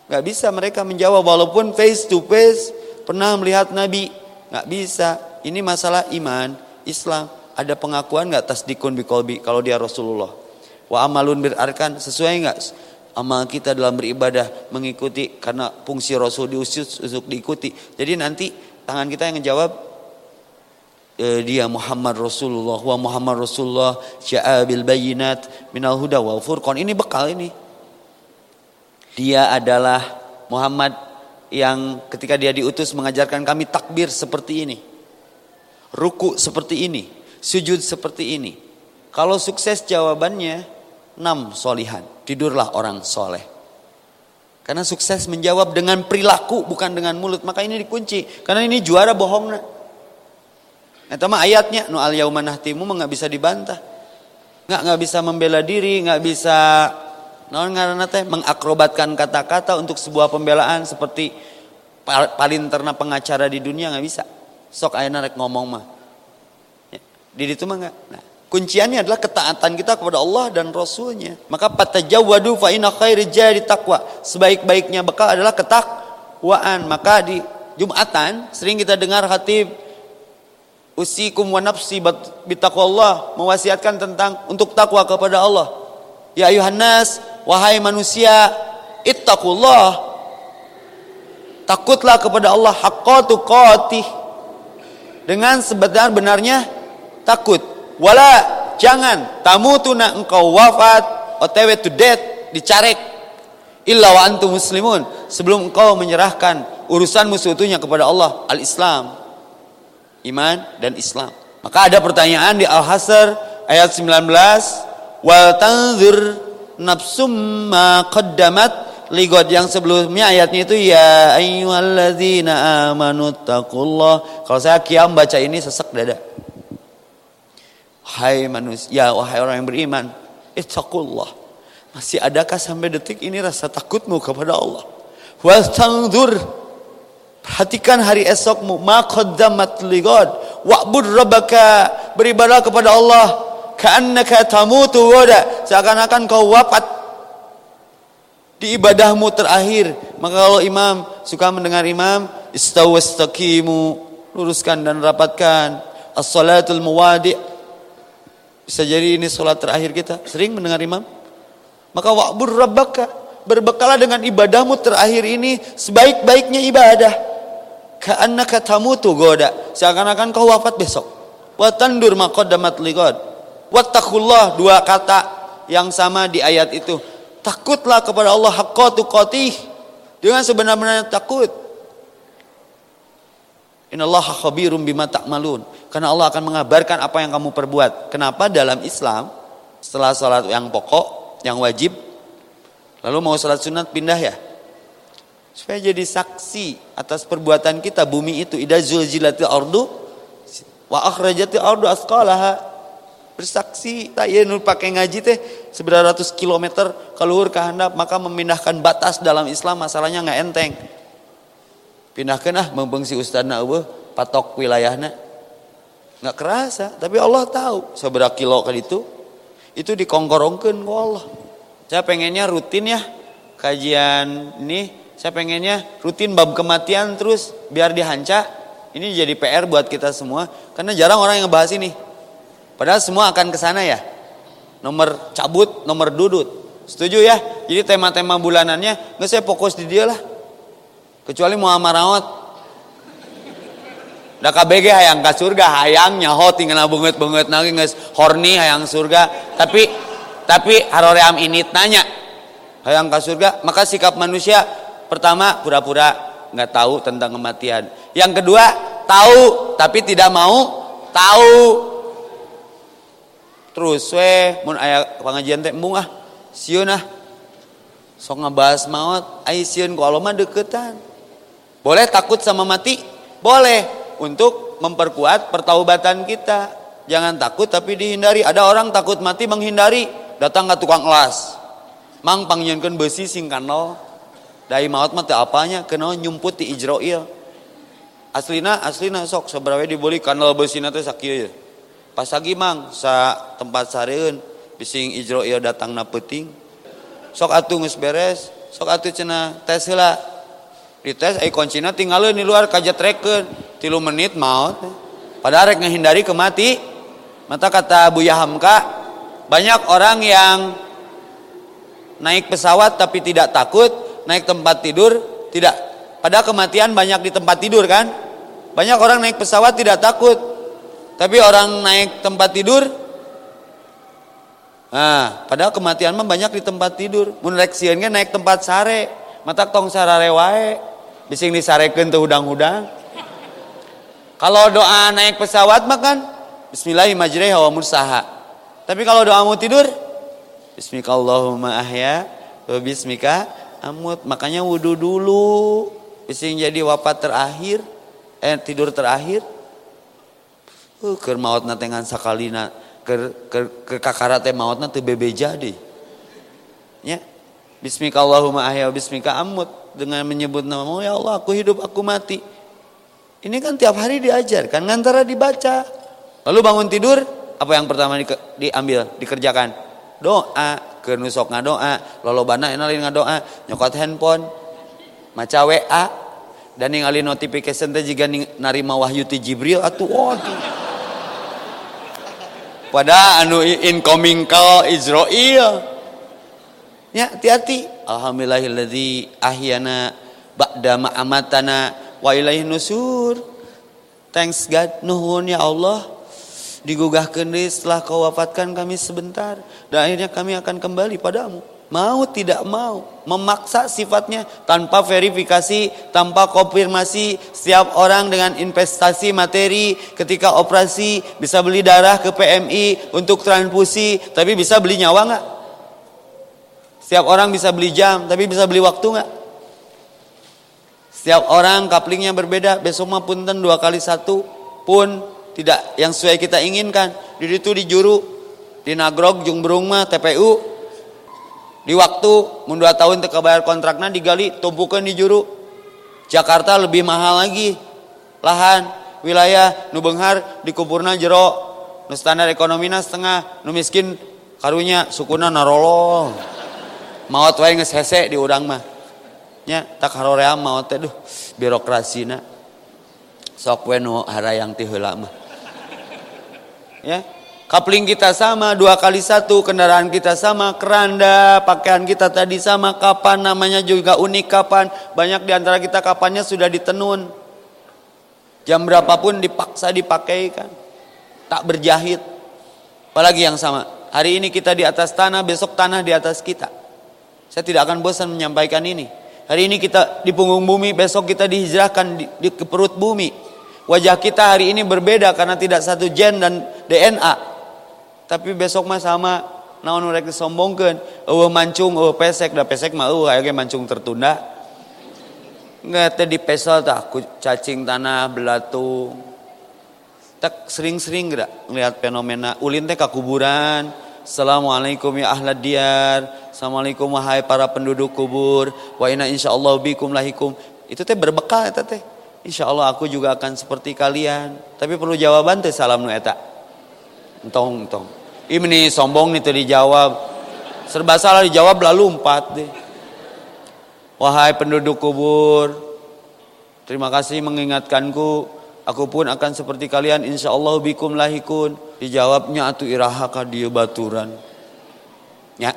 nggak bisa mereka menjawab walaupun face to face pernah melihat Nabi, nggak bisa. Ini masalah iman, Islam. Ada pengakuan nggak tasdikun bikolbi kalau dia Rasulullah. Wa amalun birarkan sesuai nggak amal kita dalam beribadah mengikuti karena fungsi Rasul diusus untuk diikuti. Jadi nanti tangan kita yang menjawab dia Muhammad Rasulullah. Wa Muhammad Rasulullah sya'a bil bayinat minal huda wal furqan. Ini bekal ini. Dia adalah Muhammad yang ketika dia diutus mengajarkan kami takbir seperti ini. Ruku seperti ini. Sujud seperti ini. Kalau sukses jawabannya enam solihan. Tidurlah orang soleh. Karena sukses menjawab dengan perilaku bukan dengan mulut. Maka ini dikunci. Karena ini juara bohong Eta mah ayatnya nu al yauma nahtimu mah nggak bisa dibantah. Nggak nggak bisa membela diri, nggak bisa naon ngaranna teh mengakrobatkan kata-kata untuk sebuah pembelaan seperti paling terna pengacara di dunia nggak bisa. Sok ayeuna rek ngomong mah. Ya, di itu mah nggak. Nah, Kunciannya adalah ketaatan kita kepada Allah dan Rasulnya. Maka patajawadu fa inna khairi jadi takwa. Sebaik-baiknya bekal adalah ketakwaan. Maka di Jumatan sering kita dengar hatib usikum wa nafsi bitaqwallah mewasiatkan tentang untuk takwa kepada Allah. Ya ayuhan wahai manusia, ittaqullah. Takutlah kepada Allah haqqa tuqatih. Dengan sebenar-benarnya takut wala jangan tamu tuna engkau wafat otw to death dicarek illa wa antum muslimun sebelum engkau menyerahkan urusan musuhnya kepada Allah al-Islam iman dan Islam maka ada pertanyaan di Al-Hasr ayat 19 wal tanzir nafsum ma qaddamat ligot yang sebelumnya ayatnya itu ya ayyuhalladzina amanu taqullah kalau saya kiam baca ini sesek dada Hai manusia, wahai orang yang beriman, ittaqullah. Masih adakah sampai detik ini rasa takutmu kepada Allah? Wastanzur. Perhatikan hari esokmu. Ma qaddamat ligad. Wa'bud rabbaka. Beribadah kepada Allah. Ka'annaka tamutu wada. Seakan-akan kau wafat. Di ibadahmu terakhir. Maka kalau imam suka mendengar imam. Istawastakimu. Luruskan dan rapatkan. As-salatul muwadi' Bisa jadi ini sholat terakhir kita. Sering mendengar imam. Maka wa'bur rabbaka. Berbekalah dengan ibadahmu terakhir ini sebaik-baiknya ibadah. Ka'annaka tamutu goda. Seakan-akan kau wafat besok. Watandur maqaddamat ligod. Wattakullah. Dua kata yang sama di ayat itu. Takutlah kepada Allah haqqatu qatih. Dengan sebenar-benarnya takut. Innallaha khabirum bima ta'malun. Karena Allah akan mengabarkan apa yang kamu perbuat. Kenapa dalam Islam setelah sholat yang pokok, yang wajib, lalu mau sholat sunat pindah ya? Supaya jadi saksi atas perbuatan kita bumi itu. Ida zulzilatil ardu wa akhrajatil ardu asqalaha. Bersaksi tak ya nur pakai ngaji teh seberapa ratus kilometer keluar ke handap maka memindahkan batas dalam Islam masalahnya nggak enteng. Pindahkan ah membengsi ustadna eueuh patok wilayahna nggak kerasa tapi Allah tahu seberapa kilo kali itu itu dikongkorongkan Allah saya pengennya rutin ya kajian ini saya pengennya rutin bab kematian terus biar dihanca ini jadi PR buat kita semua karena jarang orang yang bahas ini. Padahal semua akan ke sana ya. Nomor cabut nomor dudut. Setuju ya? Jadi tema-tema bulanannya nggak saya fokus di dia lah. Kecuali Muhammad Rawat Da KBG hayang ka surga hayang nyaho tinggal bunget nagi nges. Horny hayang surga. Tapi tapi haroream ini tanya hayang ka surga? Maka sikap manusia pertama pura-pura nggak tahu tentang kematian yang kedua tahu tapi tidak mau tahu terus we mun aya pengajian teh embung ah sieun ah sok ngabahas maut ai sieun ku Allah mah deketan boleh takut sama mati boleh untuk memperkuat pertaubatan kita. Jangan takut tapi dihindari. Ada orang takut mati menghindari, datang ke tukang las. Mang pangnyeunkeun besi sing kanal. Dai maut mah apanya kena nyumput di Ijroil. Aslina aslina sok sabaraha dibeli kanal besi teh sakieu. Pas lagi mang sa tempat sareun bising Ijroil datang na peuting. Sok atuh geus beres, sok atuh cenah tes heula dites ai kuncina tinggalin di luar kajetrekeun tilu menit maut padahal rek ngehindari kemati mata kata Buya Hamka banyak orang yang naik pesawat tapi tidak takut naik tempat tidur? Tidak. Padahal kematian banyak di tempat tidur kan? Banyak orang naik pesawat tidak takut. Tapi orang naik tempat tidur? Nah padahal kematian mah banyak di tempat tidur. Mun rek naik tempat sare mata tong sarare wae. Bising disarekeun tuh hudang-hudang. Kalau doa naik pesawat makan bismillahirrahmanirrahim wa mursaha tapi kalau doa mau tidur bismillahirrahmanirrahim ahya wa bismika amut. Makanya wudhu dulu. Bising jadi wafat terakhir eh tidur terakhir. Uh, keur mautna dengan sakalina keur keur keur kakara teh mautna teu ya. Bismillahirrahmanirrahim ahya wa bismika amut dengan menyebut namamu ya Allah aku hidup aku mati. Ini kan tiap hari diajarkan ngantara dibaca. Lalu bangun tidur Apa yang pertama di, diambil, dikerjakan? Doa, ke nusok ngadoa, lolobana enak lain ngadoa, nyokot handphone, maca WA, dan ningali notification teh jika narima wahyu ti Jibril atuh waduh. Pada anu incoming call Israel. Ya, hati-hati. Alhamdulillahilladzi ahyana ba'da ma'amatana wa ilaihi nusur. Thanks God, nuhun ya Allah. Digugahkeun setelah kau wafatkan kami sebentar dan akhirnya kami akan kembali padamu. Mau tidak mau, memaksa sifatnya tanpa verifikasi, tanpa konfirmasi. Setiap orang dengan investasi materi ketika operasi bisa beli darah ke PMI untuk transfusi, tapi bisa beli nyawa nggak? Setiap orang bisa beli jam, tapi bisa beli waktu nggak? Setiap orang kaplingnya berbeda, besok mah punten dua kali satu pun tidak yang sesuai kita inginkan. Di itu di juru, di nagrog, jungbrung mah TPU, di waktu mun dua tahun teu bayar kontraknya digali tumpukan di juru. Jakarta lebih mahal lagi. Lahan wilayah nu beunghar dikuburna jero. Nu standar ekonomina setengah nu miskin karunya sukuna narolo maot wae geus hese di urang mah. Nya tak harorea maot teh duh birokrasina sok we nu harayang ti mah ya Kapling kita sama, dua kali satu, kendaraan kita sama, keranda, pakaian kita tadi sama, kapan namanya juga unik kapan. Banyak di antara kita kapannya sudah ditenun. Jam berapapun dipaksa dipakai kan. Tak berjahit. Apalagi yang sama. Hari ini kita di atas tanah, besok tanah di atas kita. Saya tidak akan bosan menyampaikan ini. Hari ini kita di punggung bumi, besok kita dihijrahkan di, di ke perut bumi. Wajah kita hari ini berbeda karena tidak satu gen dan DNA tapi besok mah sama. Naon rek disombongkeun? Eueuh mancung eueuh pesek. Da pesek mah eueuh aya mancung tertunda. Nggak teh pesel tah cacing tanah belatung tak sering-sering gerak ngelihat fenomena. Ulin teh ka kuburan Assalamualaikum ya ahlad diyar. Assalamualaikum wahai para penduduk kubur. Wa inna insyaallah bikum lahikum. Itu teh berbekal eta teh Insya Allah aku juga akan seperti kalian Tapi perlu jawaban teh salam nu eta Entong entong ini sombong nih dijawab. Serba salah dijawab lalu empat deh. Wahai penduduk kubur, terima kasih mengingatkanku. Aku pun akan seperti kalian insya Allah bikum lahikun. Dijawabnya atu irahaka dia baturan. Ya,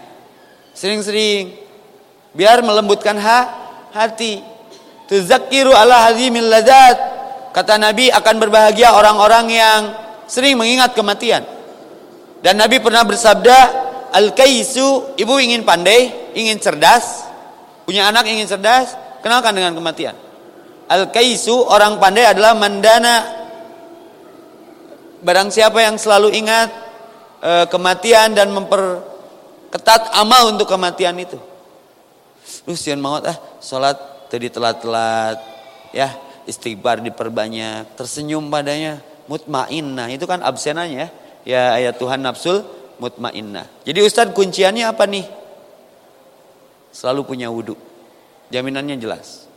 sering-sering biar melembutkan ha, hati. Tuzakiru ala hazimil. Kata Nabi akan berbahagia orang-orang yang sering mengingat kematian. Dan Nabi pernah bersabda, Al-Kaisu, ibu ingin pandai, ingin cerdas, punya anak ingin cerdas, kenalkan dengan kematian. Al-Kaisu, orang pandai adalah mandana. Barang siapa yang selalu ingat e, kematian dan memperketat amal untuk kematian itu. Lu sian maut ah, salat tadi telat-telat, ya istighfar diperbanyak, tersenyum padanya, mutmainnah, itu kan absenanya ya ya ayat Tuhan nafsul mutmainnah. Jadi Ustadz kunciannya apa nih? Selalu punya wudhu. Jaminannya jelas.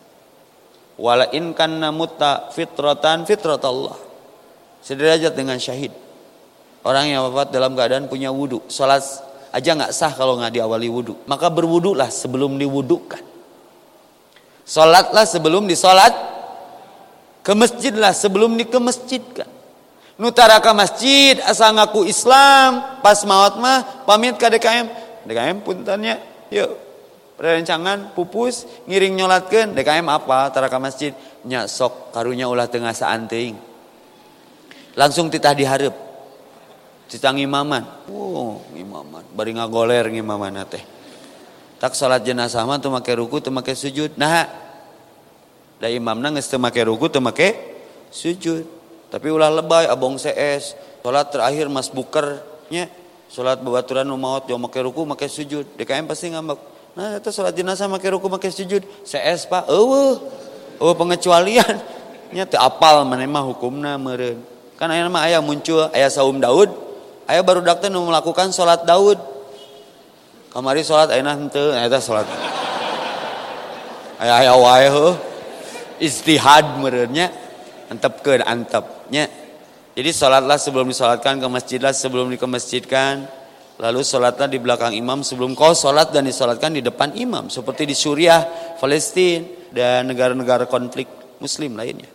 Wala in kanna mutta fitratan fitratallah. Sederajat dengan syahid. Orang yang wafat dalam keadaan punya wudhu. Salat aja nggak sah kalau nggak diawali wudhu. Maka berwudhulah sebelum diwudukan. Salatlah sebelum disolat. Ke masjidlah sebelum dikemasjidkan. Nutaraka masjid asal ngaku Islam pas maut mah pamit ke DKM DKM puntennya yuk perencangan pupus ngiring nyolatkan DKM apa? Taraka masjid. Nya sok karunya ulah tengah saanting. Langsung titah diharap titah ngimaman oh ngimaman bari ngagoler ngimaman teh tak salat jenazah mah tuh make ruku tuh make sujud nah da imamna geus teu make ruku teu make sujud tapi ulah lebay abong CS. Salat terakhir Mas Bukernya salat babaturan nu maot jo make ruku make sujud. DKM pasti ngambek. Nah, itu salat jenazah make ruku make sujud. CS Pak, eueuh. Eueuh pengecualian. Nya teu apal maneh mah hukumna meureun. Kan aya mah aya muncul aya saum Daud, aya baru dakte nu melakukan salat Daud. Kamari salat ayeuna henteu, eta salat. Aya aya wae heuh. Istihad meureunnya antep ke antepnya Jadi sholatlah sebelum disolatkan, ke masjidlah sebelum dikemasjidkan. Lalu sholatlah di belakang imam sebelum kau sholat dan disolatkan di depan imam. Seperti di Suriah, Palestina, dan negara-negara konflik muslim lainnya.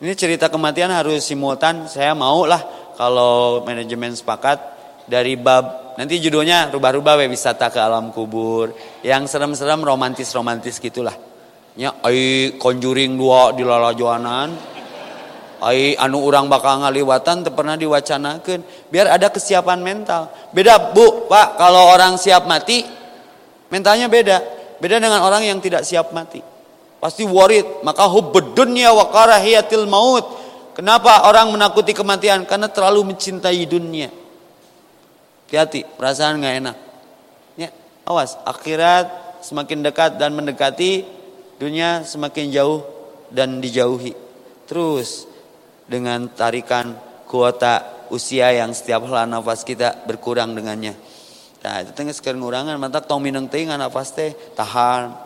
Ini cerita kematian harus simultan. Saya mau lah kalau manajemen sepakat dari bab nanti judulnya rubah-rubah wisata ke alam kubur yang serem-serem romantis-romantis gitulah. Ya, ai conjuring dua di lalajoanan Ai anu orang bakal ngaliwatan teu pernah diwacanakeun biar ada kesiapan mental. Beda Bu, Pak, kalau orang siap mati mentalnya beda. Beda dengan orang yang tidak siap mati. Pasti worried, maka hubbud dunya wa karahiyatil maut. Kenapa orang menakuti kematian? Karena terlalu mencintai dunia. Hati-hati, perasaan nggak enak. Ya, awas, akhirat semakin dekat dan mendekati, dunia semakin jauh dan dijauhi. Terus dengan tarikan kuota usia yang setiap helaan nafas kita berkurang dengannya. Nah, itu tengah sekarang ngurangan, mantap tong mineng teh nafas teh tahan,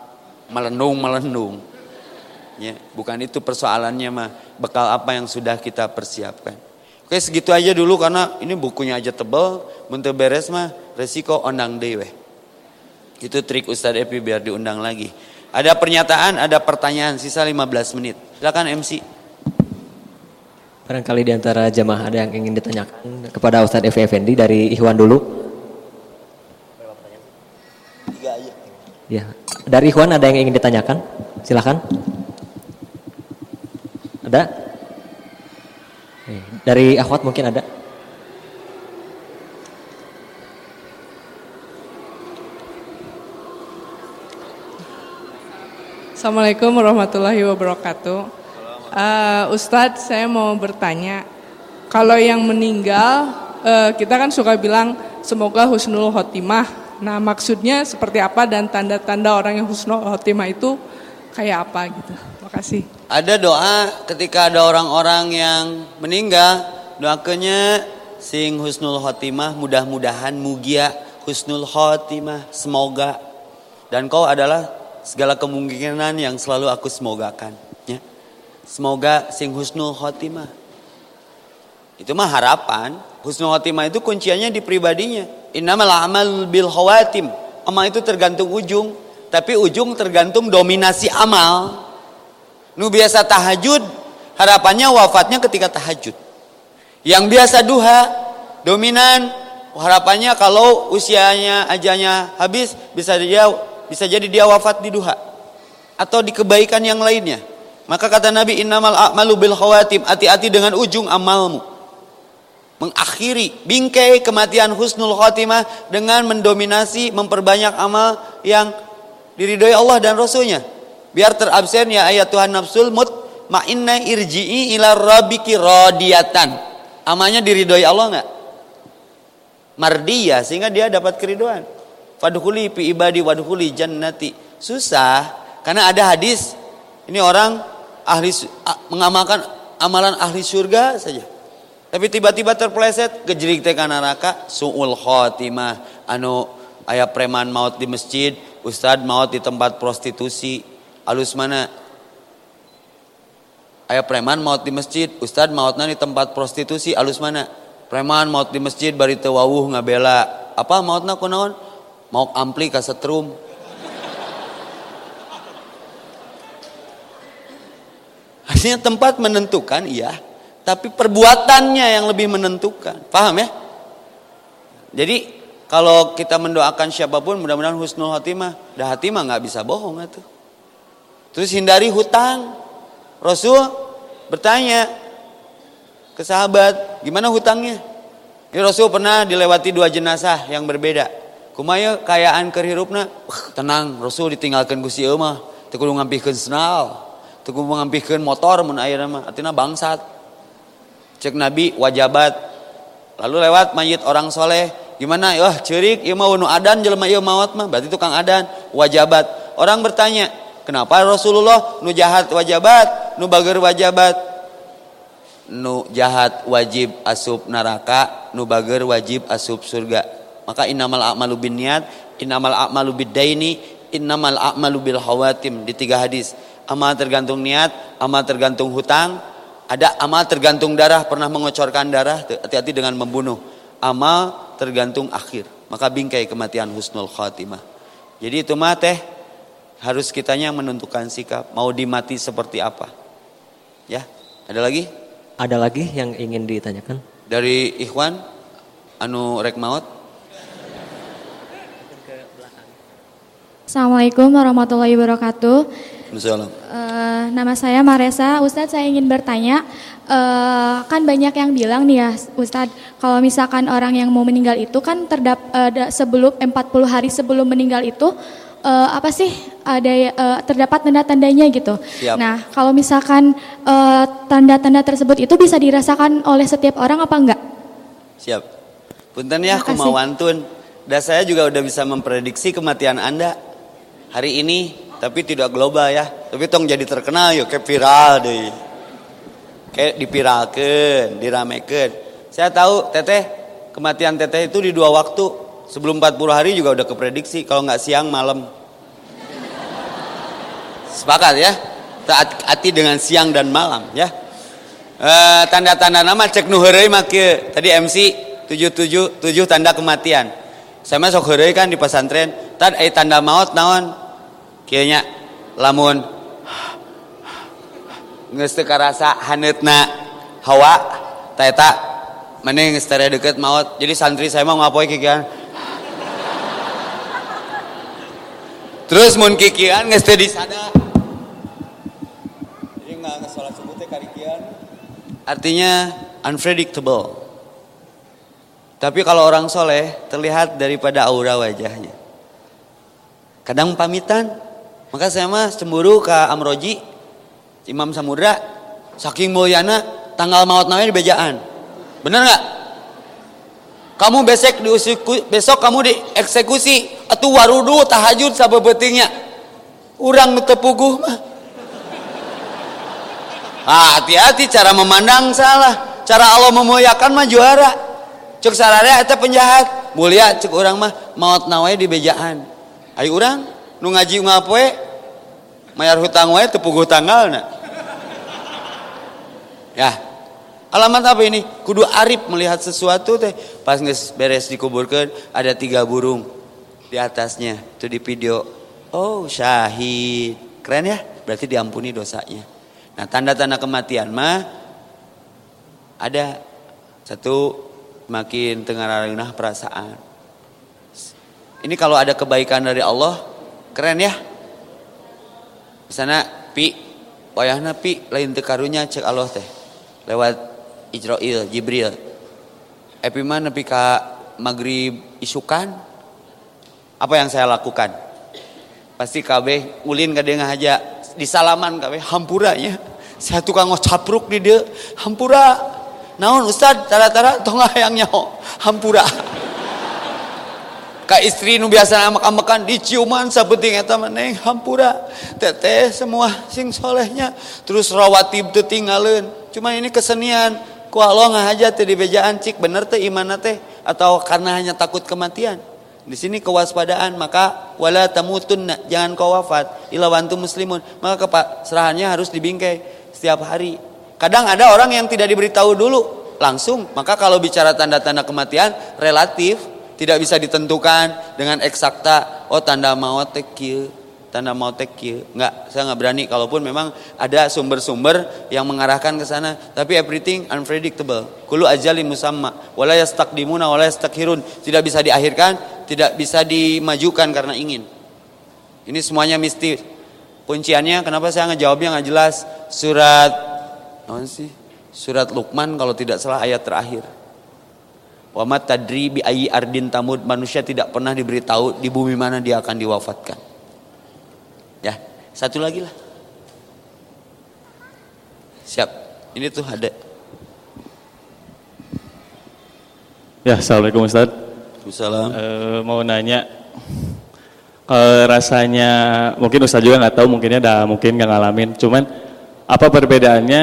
melendung melendung. Ya, bukan itu persoalannya mah, bekal apa yang sudah kita persiapkan. Oke, segitu aja dulu karena ini bukunya aja tebel, bentuk beres mah resiko ondang dewe. Itu trik Ustadz Epi biar diundang lagi. Ada pernyataan, ada pertanyaan, sisa 15 menit. Silakan MC. Barangkali di antara jamaah ada yang ingin ditanyakan kepada Ustadz Evi Effendi dari Ikhwan dulu. Ya, dari Ikhwan ada yang ingin ditanyakan? Silahkan. Ada? Dari Akhwat mungkin ada? Assalamualaikum warahmatullahi wabarakatuh. Uh, Ustadz, saya mau bertanya, kalau yang meninggal, uh, kita kan suka bilang semoga husnul khotimah. Nah, maksudnya seperti apa dan tanda-tanda orang yang husnul khotimah itu kayak apa gitu? Makasih. Ada doa ketika ada orang-orang yang meninggal, doakannya sing husnul khotimah, mudah-mudahan mugia husnul khotimah, semoga. Dan kau adalah segala kemungkinan yang selalu aku semogakan. Semoga sing husnul khotimah. Itu mah harapan. Husnul khotimah itu kunciannya di pribadinya. Innamal amal bil khawatim. Amal itu tergantung ujung. Tapi ujung tergantung dominasi amal. Nu biasa tahajud, harapannya wafatnya ketika tahajud. Yang biasa duha, dominan, harapannya kalau usianya ajanya habis bisa dia bisa jadi dia wafat di duha atau di kebaikan yang lainnya. Maka kata Nabi innamal a'malu bil khawatim, hati-hati dengan ujung amalmu. Mengakhiri bingkai kematian husnul khatimah dengan mendominasi memperbanyak amal yang diridhoi Allah dan Rasulnya. Biar terabsen ya ayat Tuhan nafsul mut ma'inna irji'i ila rabbiki radiyatan. Amalnya diridhoi Allah enggak? Mardiyah sehingga dia dapat keriduan. Fadkhuli fi ibadi wadkhuli jannati. Susah karena ada hadis ini orang ahli mengamalkan amalan ahli surga saja. Tapi tiba-tiba terpeleset kejerik teh neraka suul khotimah anu aya preman maut di masjid, ustad maut di tempat prostitusi. Alus mana? Aya preman maut di masjid, ustad mautna di tempat prostitusi, alus mana? Preman maut di masjid bari teu wawuh ngabela. Apa mautna kunaon? Mauk ampli ka setrum. Artinya tempat menentukan iya, tapi perbuatannya yang lebih menentukan. Paham ya? Jadi kalau kita mendoakan siapa pun mudah-mudahan husnul khotimah, dah hati mah nggak bisa bohong itu. Terus hindari hutang. Rasul bertanya ke sahabat, gimana hutangnya? Ini Rasul pernah dilewati dua jenazah yang berbeda. Kumaya kayaan kerhirupna, tenang, Rasul ditinggalkan Gusti mah, teu kudu ngampikeun senal. Tuku mengampihkan motor mun aya nama artinya bangsat. Cek Nabi wajabat. Lalu lewat mayit orang soleh. Gimana? Wah cerik, ieu mah adan jelema ieu maut mah. Berarti tukang adan, wajabat. Orang bertanya, kenapa Rasulullah nu jahat wajabat, nu bager wajabat? Nu jahat wajib asup neraka, nu bager wajib asup surga. Maka innamal a'malu binniat, innamal a'malu biddaini, innamal a'malu bil hawatim di tiga hadis amal tergantung niat, amal tergantung hutang, ada amal tergantung darah, pernah mengocorkan darah, hati-hati dengan membunuh. Amal tergantung akhir. Maka bingkai kematian husnul khatimah. Jadi itu mah teh harus kitanya menentukan sikap mau dimati seperti apa. Ya, ada lagi? Ada lagi yang ingin ditanyakan? Dari Ikhwan anu rek maut. Assalamualaikum warahmatullahi wabarakatuh. Assalamualaikum. Uh, nama saya Maresa. Ustadz saya ingin bertanya, uh, kan banyak yang bilang nih ya Ustadz, kalau misalkan orang yang mau meninggal itu kan terdap uh, sebelum 40 hari sebelum meninggal itu uh, apa sih ada uh, terdapat tanda-tandanya gitu. Siap. Nah kalau misalkan tanda-tanda uh, tersebut itu bisa dirasakan oleh setiap orang apa enggak? Siap. Punten ya aku mau wantun. Dan saya juga udah bisa memprediksi kematian Anda hari ini tapi tidak global ya tapi tong jadi terkenal yuk kayak viral deh kayak dipiralkan diramekan saya tahu teteh kematian teteh itu di dua waktu sebelum 40 hari juga udah keprediksi kalau nggak siang malam. Sepakat ya? Taat hati dengan siang dan malam ya. Eh, tanda-tanda nama cek nuhurei make tadi MC 77 7 tanda kematian. Saya masuk hari kan di pesantren. Tad ai tanda maut naon? Kayaknya lamun. Geus teu karasa haneutna hawa ta eta mending deket maut. Jadi santri saya mau ngapoe kikian terus mun kikian geus teu disada jadi nggak salat subuh teh karikian. Artinya unpredictable. Tapi kalau orang soleh terlihat daripada aura wajahnya. Kadang pamitan. Maka saya mah cemburu ke Amroji, Imam Samudra, saking mulyana tanggal maut namanya di bejaan. Bener nggak? Kamu besok diusik, besok kamu dieksekusi atau warudu tahajud sabab betingnya. Urang tepuguh mah. Ah, hati-hati cara memandang salah. Cara Allah memuliakan mah juara. Cek sararea itu penjahat. Mulia cek orang mah maut nawai di bejaan. Ayo orang nu ngaji ngapoe mayar hutang wae tepuguh tanggalna ya alamat apa ini? Kudu arif melihat sesuatu teh. Pas nges beres dikuburkan ada tiga burung di atasnya. Itu di video. Oh syahid. Keren ya? Berarti diampuni dosanya. Nah tanda-tanda kematian mah ada. Satu makin tengah perasaan. Ini kalau ada kebaikan dari Allah keren ya? Sana pi. Wayahna pi. Lain tekarunya cek Allah teh. Lewat Israel Jibril. Epi mana pi ka maghrib isukan apa yang saya lakukan? Pasti kabeh ulin kadang aja di salaman kabeh hampuranya saya tukang capruk di dia hampura. Naon ustad tara-tara tong hayang nyaho. Hampura. Ka istri nu biasa amak-amakan diciuman sabeting eta maneh hampura. Teteh semua sing solehnya. Terus rawatib teu tinggalin. Cuma ini kesenian Allah ngahaja teh di bejaan cik. Bener teh iman teh? Atau karena hanya takut kematian? Di sini kewaspadaan maka wala tamutunna jangan kau wafat. Ila wantu muslimun. Maka keserahannya harus dibingkai setiap hari. Kadang ada orang yang tidak diberitahu dulu langsung. Maka kalau bicara tanda-tanda kematian relatif. Tidak bisa ditentukan dengan eksakta. Oh tanda maut tekil tanda maut tekil nggak saya nggak berani. Kalaupun memang ada sumber-sumber yang mengarahkan ke sana. Tapi everything unpredictable. Kulu ajalin musamma. Wala yastaqdimuna wala yastakhirun tidak bisa diakhirkan tidak bisa dimajukan karena ingin. Ini semuanya mistis. Kunciannya kenapa saya ngejawabnya nggak jelas? Surat apa sih? Surat Luqman kalau tidak salah ayat terakhir. Wa tadri bi ayi ardin tamud. Manusia tidak pernah diberitahu di bumi mana dia akan diwafatkan. Ya, satu lagi lah. Siap. Ini tuh ada. Ya, Assalamualaikum Ustaz. Assalamualaikum. E, mau nanya, e, rasanya mungkin Ustaz juga nggak tahu, mungkinnya ada mungkin nggak ngalamin. Cuman apa perbedaannya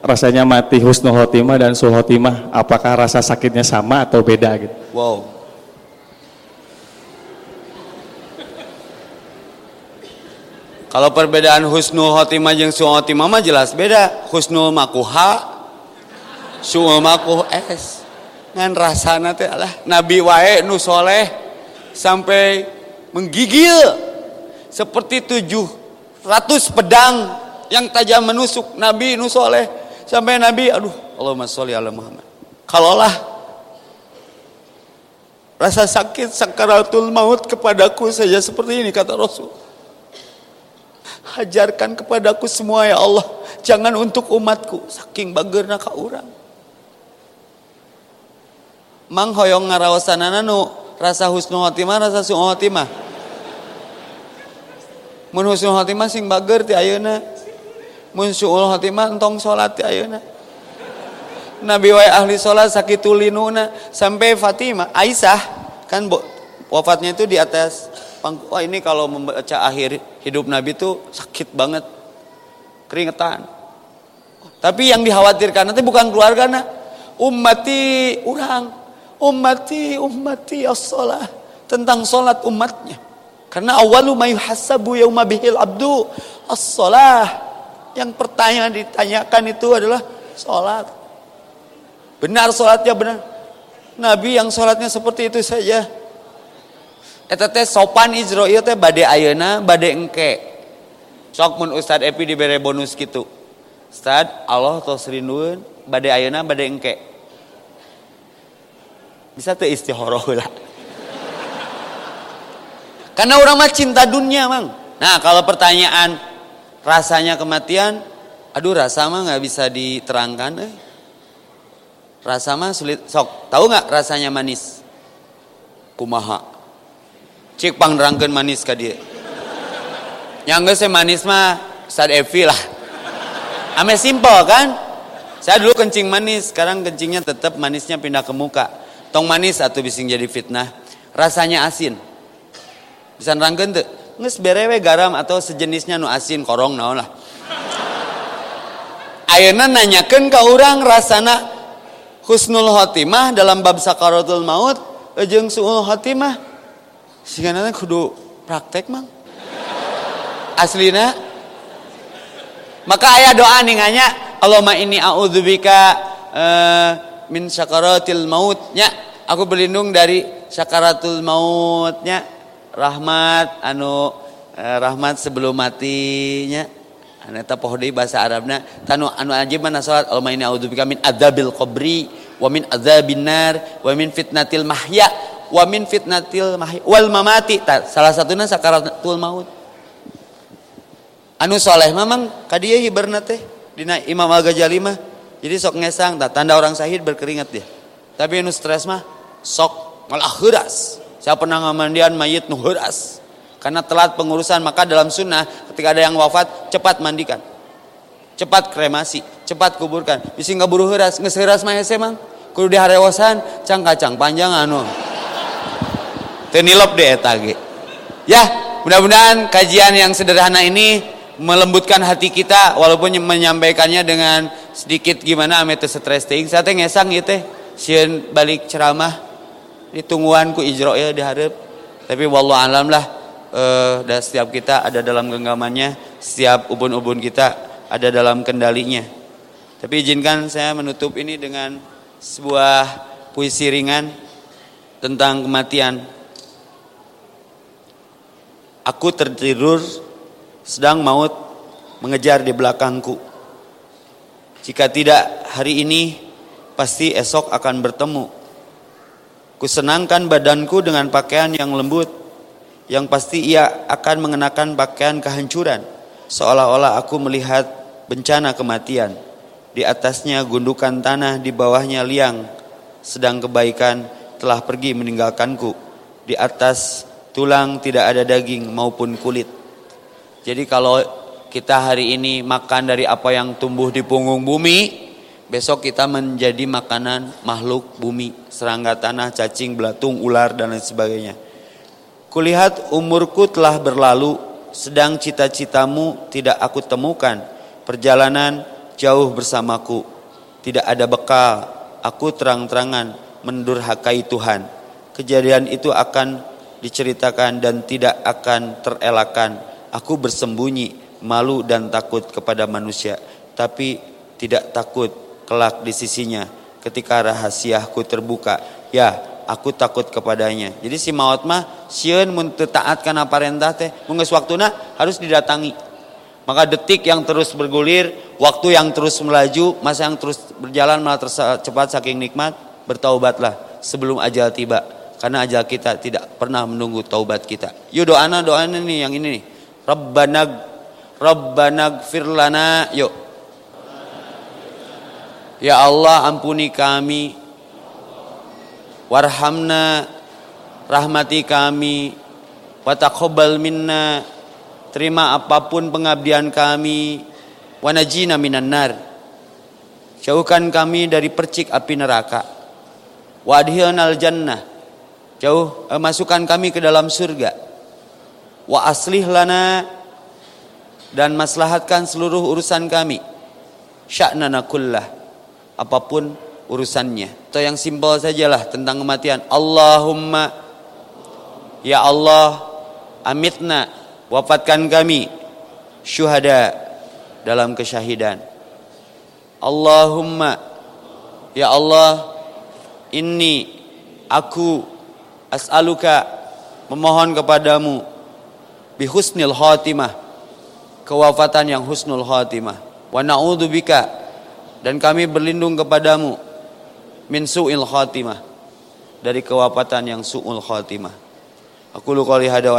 rasanya mati husnul khotimah dan sul khotimah apakah rasa sakitnya sama atau beda gitu wow Kalau perbedaan husnul khotimah jeung suul khotimah mah jelas beda. Husnul makuha, suul makuh es. Ngan rasana teh alah nabi wae nu soleh sampai menggigil seperti tujuh ratus pedang yang tajam menusuk nabi nu soleh sampai nabi aduh Allahumma sholli ala Muhammad. Kalaulah rasa sakit sakaratul maut kepadaku saja seperti ini kata Rasul. Hajarkan kepadaku semua ya Allah. Jangan untuk umatku. Saking bagerna ka urang. Mang hoyong ngarawasanana nu rasa husnul khotimah rasa su'ul khotimah. Mun husnul khotimah sing bager ti ayeuna. Mun su'ul khotimah entong salat ti ayeuna. Nabi wa ahli salat sakitulinuna sampai Fatimah Aisyah kan wafatnya itu di atas. Wah ini kalau membaca akhir hidup Nabi itu sakit banget. Keringetan. Tapi yang dikhawatirkan nanti bukan keluarga nah. Ummati orang. Ummati, ummati as-salah. Tentang solat umatnya. Karena awalu ma yuhasabu yauma bihil abdu as-salah. Yang pertanyaan ditanyakan itu adalah solat. Benar solatnya benar. Nabi yang solatnya seperti itu saja eta teh sopan Israil teh bade ayeuna bade engke. Sok mun Ustad Epi dibere bonus gitu Ustad Allah tos rindueun bade ayeuna bade engke. Bisa tuh istihoroh lah karena orang mah cinta dunia mang. Nah kalau pertanyaan rasanya kematian aduh rasa mah nggak bisa diterangkan eh. rasa mah sulit. Sok tahu nggak rasanya manis? Kumaha cik pangrangkeun manis ka dia yang saya manis mah sad Evi lah. Ame simple kan? Saya dulu kencing manis sekarang kencingnya tetap manisnya pindah ke muka. Tong manis atau bisa jadi fitnah. Rasanya asin. Bisa nerangkeun tuh nges berewe garam atau sejenisnya nu asin korong naon lah. Ayeuna nanyakeun ka urang rasana husnul khotimah dalam bab sakaratul maut jeung suul khotimah sehingga nanti kudu praktek mang. Aslina maka ayah doa ninganya Allahumma ini a'udzubika uh, min syakaratil mautnya aku berlindung dari syakaratul mautnya rahmat anu uh, rahmat sebelum matinya eta poho deui bahasa Arabna tanu anu ajib mana salat? Allahumma inni a'udzubika min adzabil qabri wa min adzabin nar wa min fitnatil mahya wa min fitnatil mahi wal mamati. Salah satunya sakaratul maut. Anu soleh memang kadia hiberna teh dina Imam Al-Ghazali mah. Jadi sok ngesang tak tanda orang sahid berkeringat dia. Tapi anu stres mah sok malah heras siapa pernah ngamandian mayit nu heras karena telat pengurusan maka dalam sunnah ketika ada yang wafat cepat mandikan. Cepat kremasi cepat kuburkan. Bisa nggak buru heras nggak heras mah hese mang. Kudu diharewasan cang kacang panjang anu tenilop deh etage ya mudah-mudahan kajian yang sederhana ini melembutkan hati kita walaupun menyampaikannya dengan sedikit gimana ame teu stres teuing saya teh ngesang ieu teh balik ceramah ditungguan ku ijro ya diharap tapi wallahu alam lah eh, setiap kita ada dalam genggamannya setiap ubun-ubun kita ada dalam kendalinya. Tapi izinkan saya menutup ini dengan sebuah puisi ringan tentang kematian Aku tertidur sedang maut mengejar di belakangku. Jika tidak hari ini pasti esok akan bertemu. Kusenangkan badanku dengan pakaian yang lembut yang pasti ia akan mengenakan pakaian kehancuran seolah-olah aku melihat bencana kematian. Di atasnya gundukan tanah, di bawahnya liang. Sedang kebaikan telah pergi meninggalkanku. Di atas tulang tidak ada daging maupun kulit. Jadi kalau kita hari ini makan dari apa yang tumbuh di punggung bumi, besok kita menjadi makanan makhluk bumi, serangga tanah, cacing, belatung, ular dan lain sebagainya. Kulihat umurku telah berlalu, sedang cita-citamu tidak aku temukan. Perjalanan jauh bersamaku, tidak ada bekal. Aku terang-terangan mendurhakai Tuhan. Kejadian itu akan diceritakan dan tidak akan terelakkan aku bersembunyi, malu dan takut kepada manusia, tapi tidak takut kelak di sisinya ketika rahasiaku terbuka. Ya, aku takut kepadanya. Jadi si maut mah sieun mun taat kana parentah teh mun waktuna harus didatangi. Maka detik yang terus bergulir, waktu yang terus melaju, masa yang terus berjalan malah cepat saking nikmat, bertaubatlah sebelum ajal tiba. Karena ajal kita tidak pernah menunggu taubat kita. Yuk doana doana nih yang ini nih. Rabbana Rabbana firlana yuk. Ya Allah ampuni kami. Warhamna rahmati kami. Wataqabbal minna. Terima apa pun pengabdian kami. Wanajina minan nar. Jauhkan kami dari percik api neraka. Wadhilnal jannah Jauh eh, masukkan kami ke dalam surga. Wa aslih lana dan maslahatkan seluruh urusan kami. Sya'nana kullah. Apa pun urusannya. Atau yang simpel sajalah tentang kematian. Allahumma ya Allah amitna wafatkan kami syuhada dalam kesyahidan. Allahumma ya Allah inni aku as'aluka memohon kepadamu bihusnil khatimah kewafatan yang husnul khatimah. Wa na'udzubika dan kami berlindung kepadamu min su'il khatimah dari kewafatan yang su'ul khatimah. Aku lu qali hada wa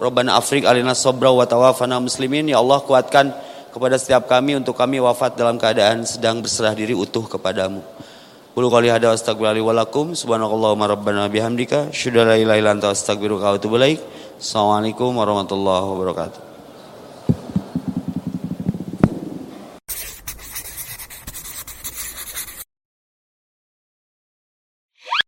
Rabbana afrik alina sabra wa tawafana muslimin. Ya Allah kuatkan kepada setiap kami untuk kami wafat dalam keadaan sedang berserah diri utuh kepadamu Qul qali hada astaghfirullahi wa lakum subhanakallahumma rabbana bihamdika syada la ilaha illa anta astaghfiruka wa atubu ilaik. Assalamualaikum warahmatullahi wabarakatuh.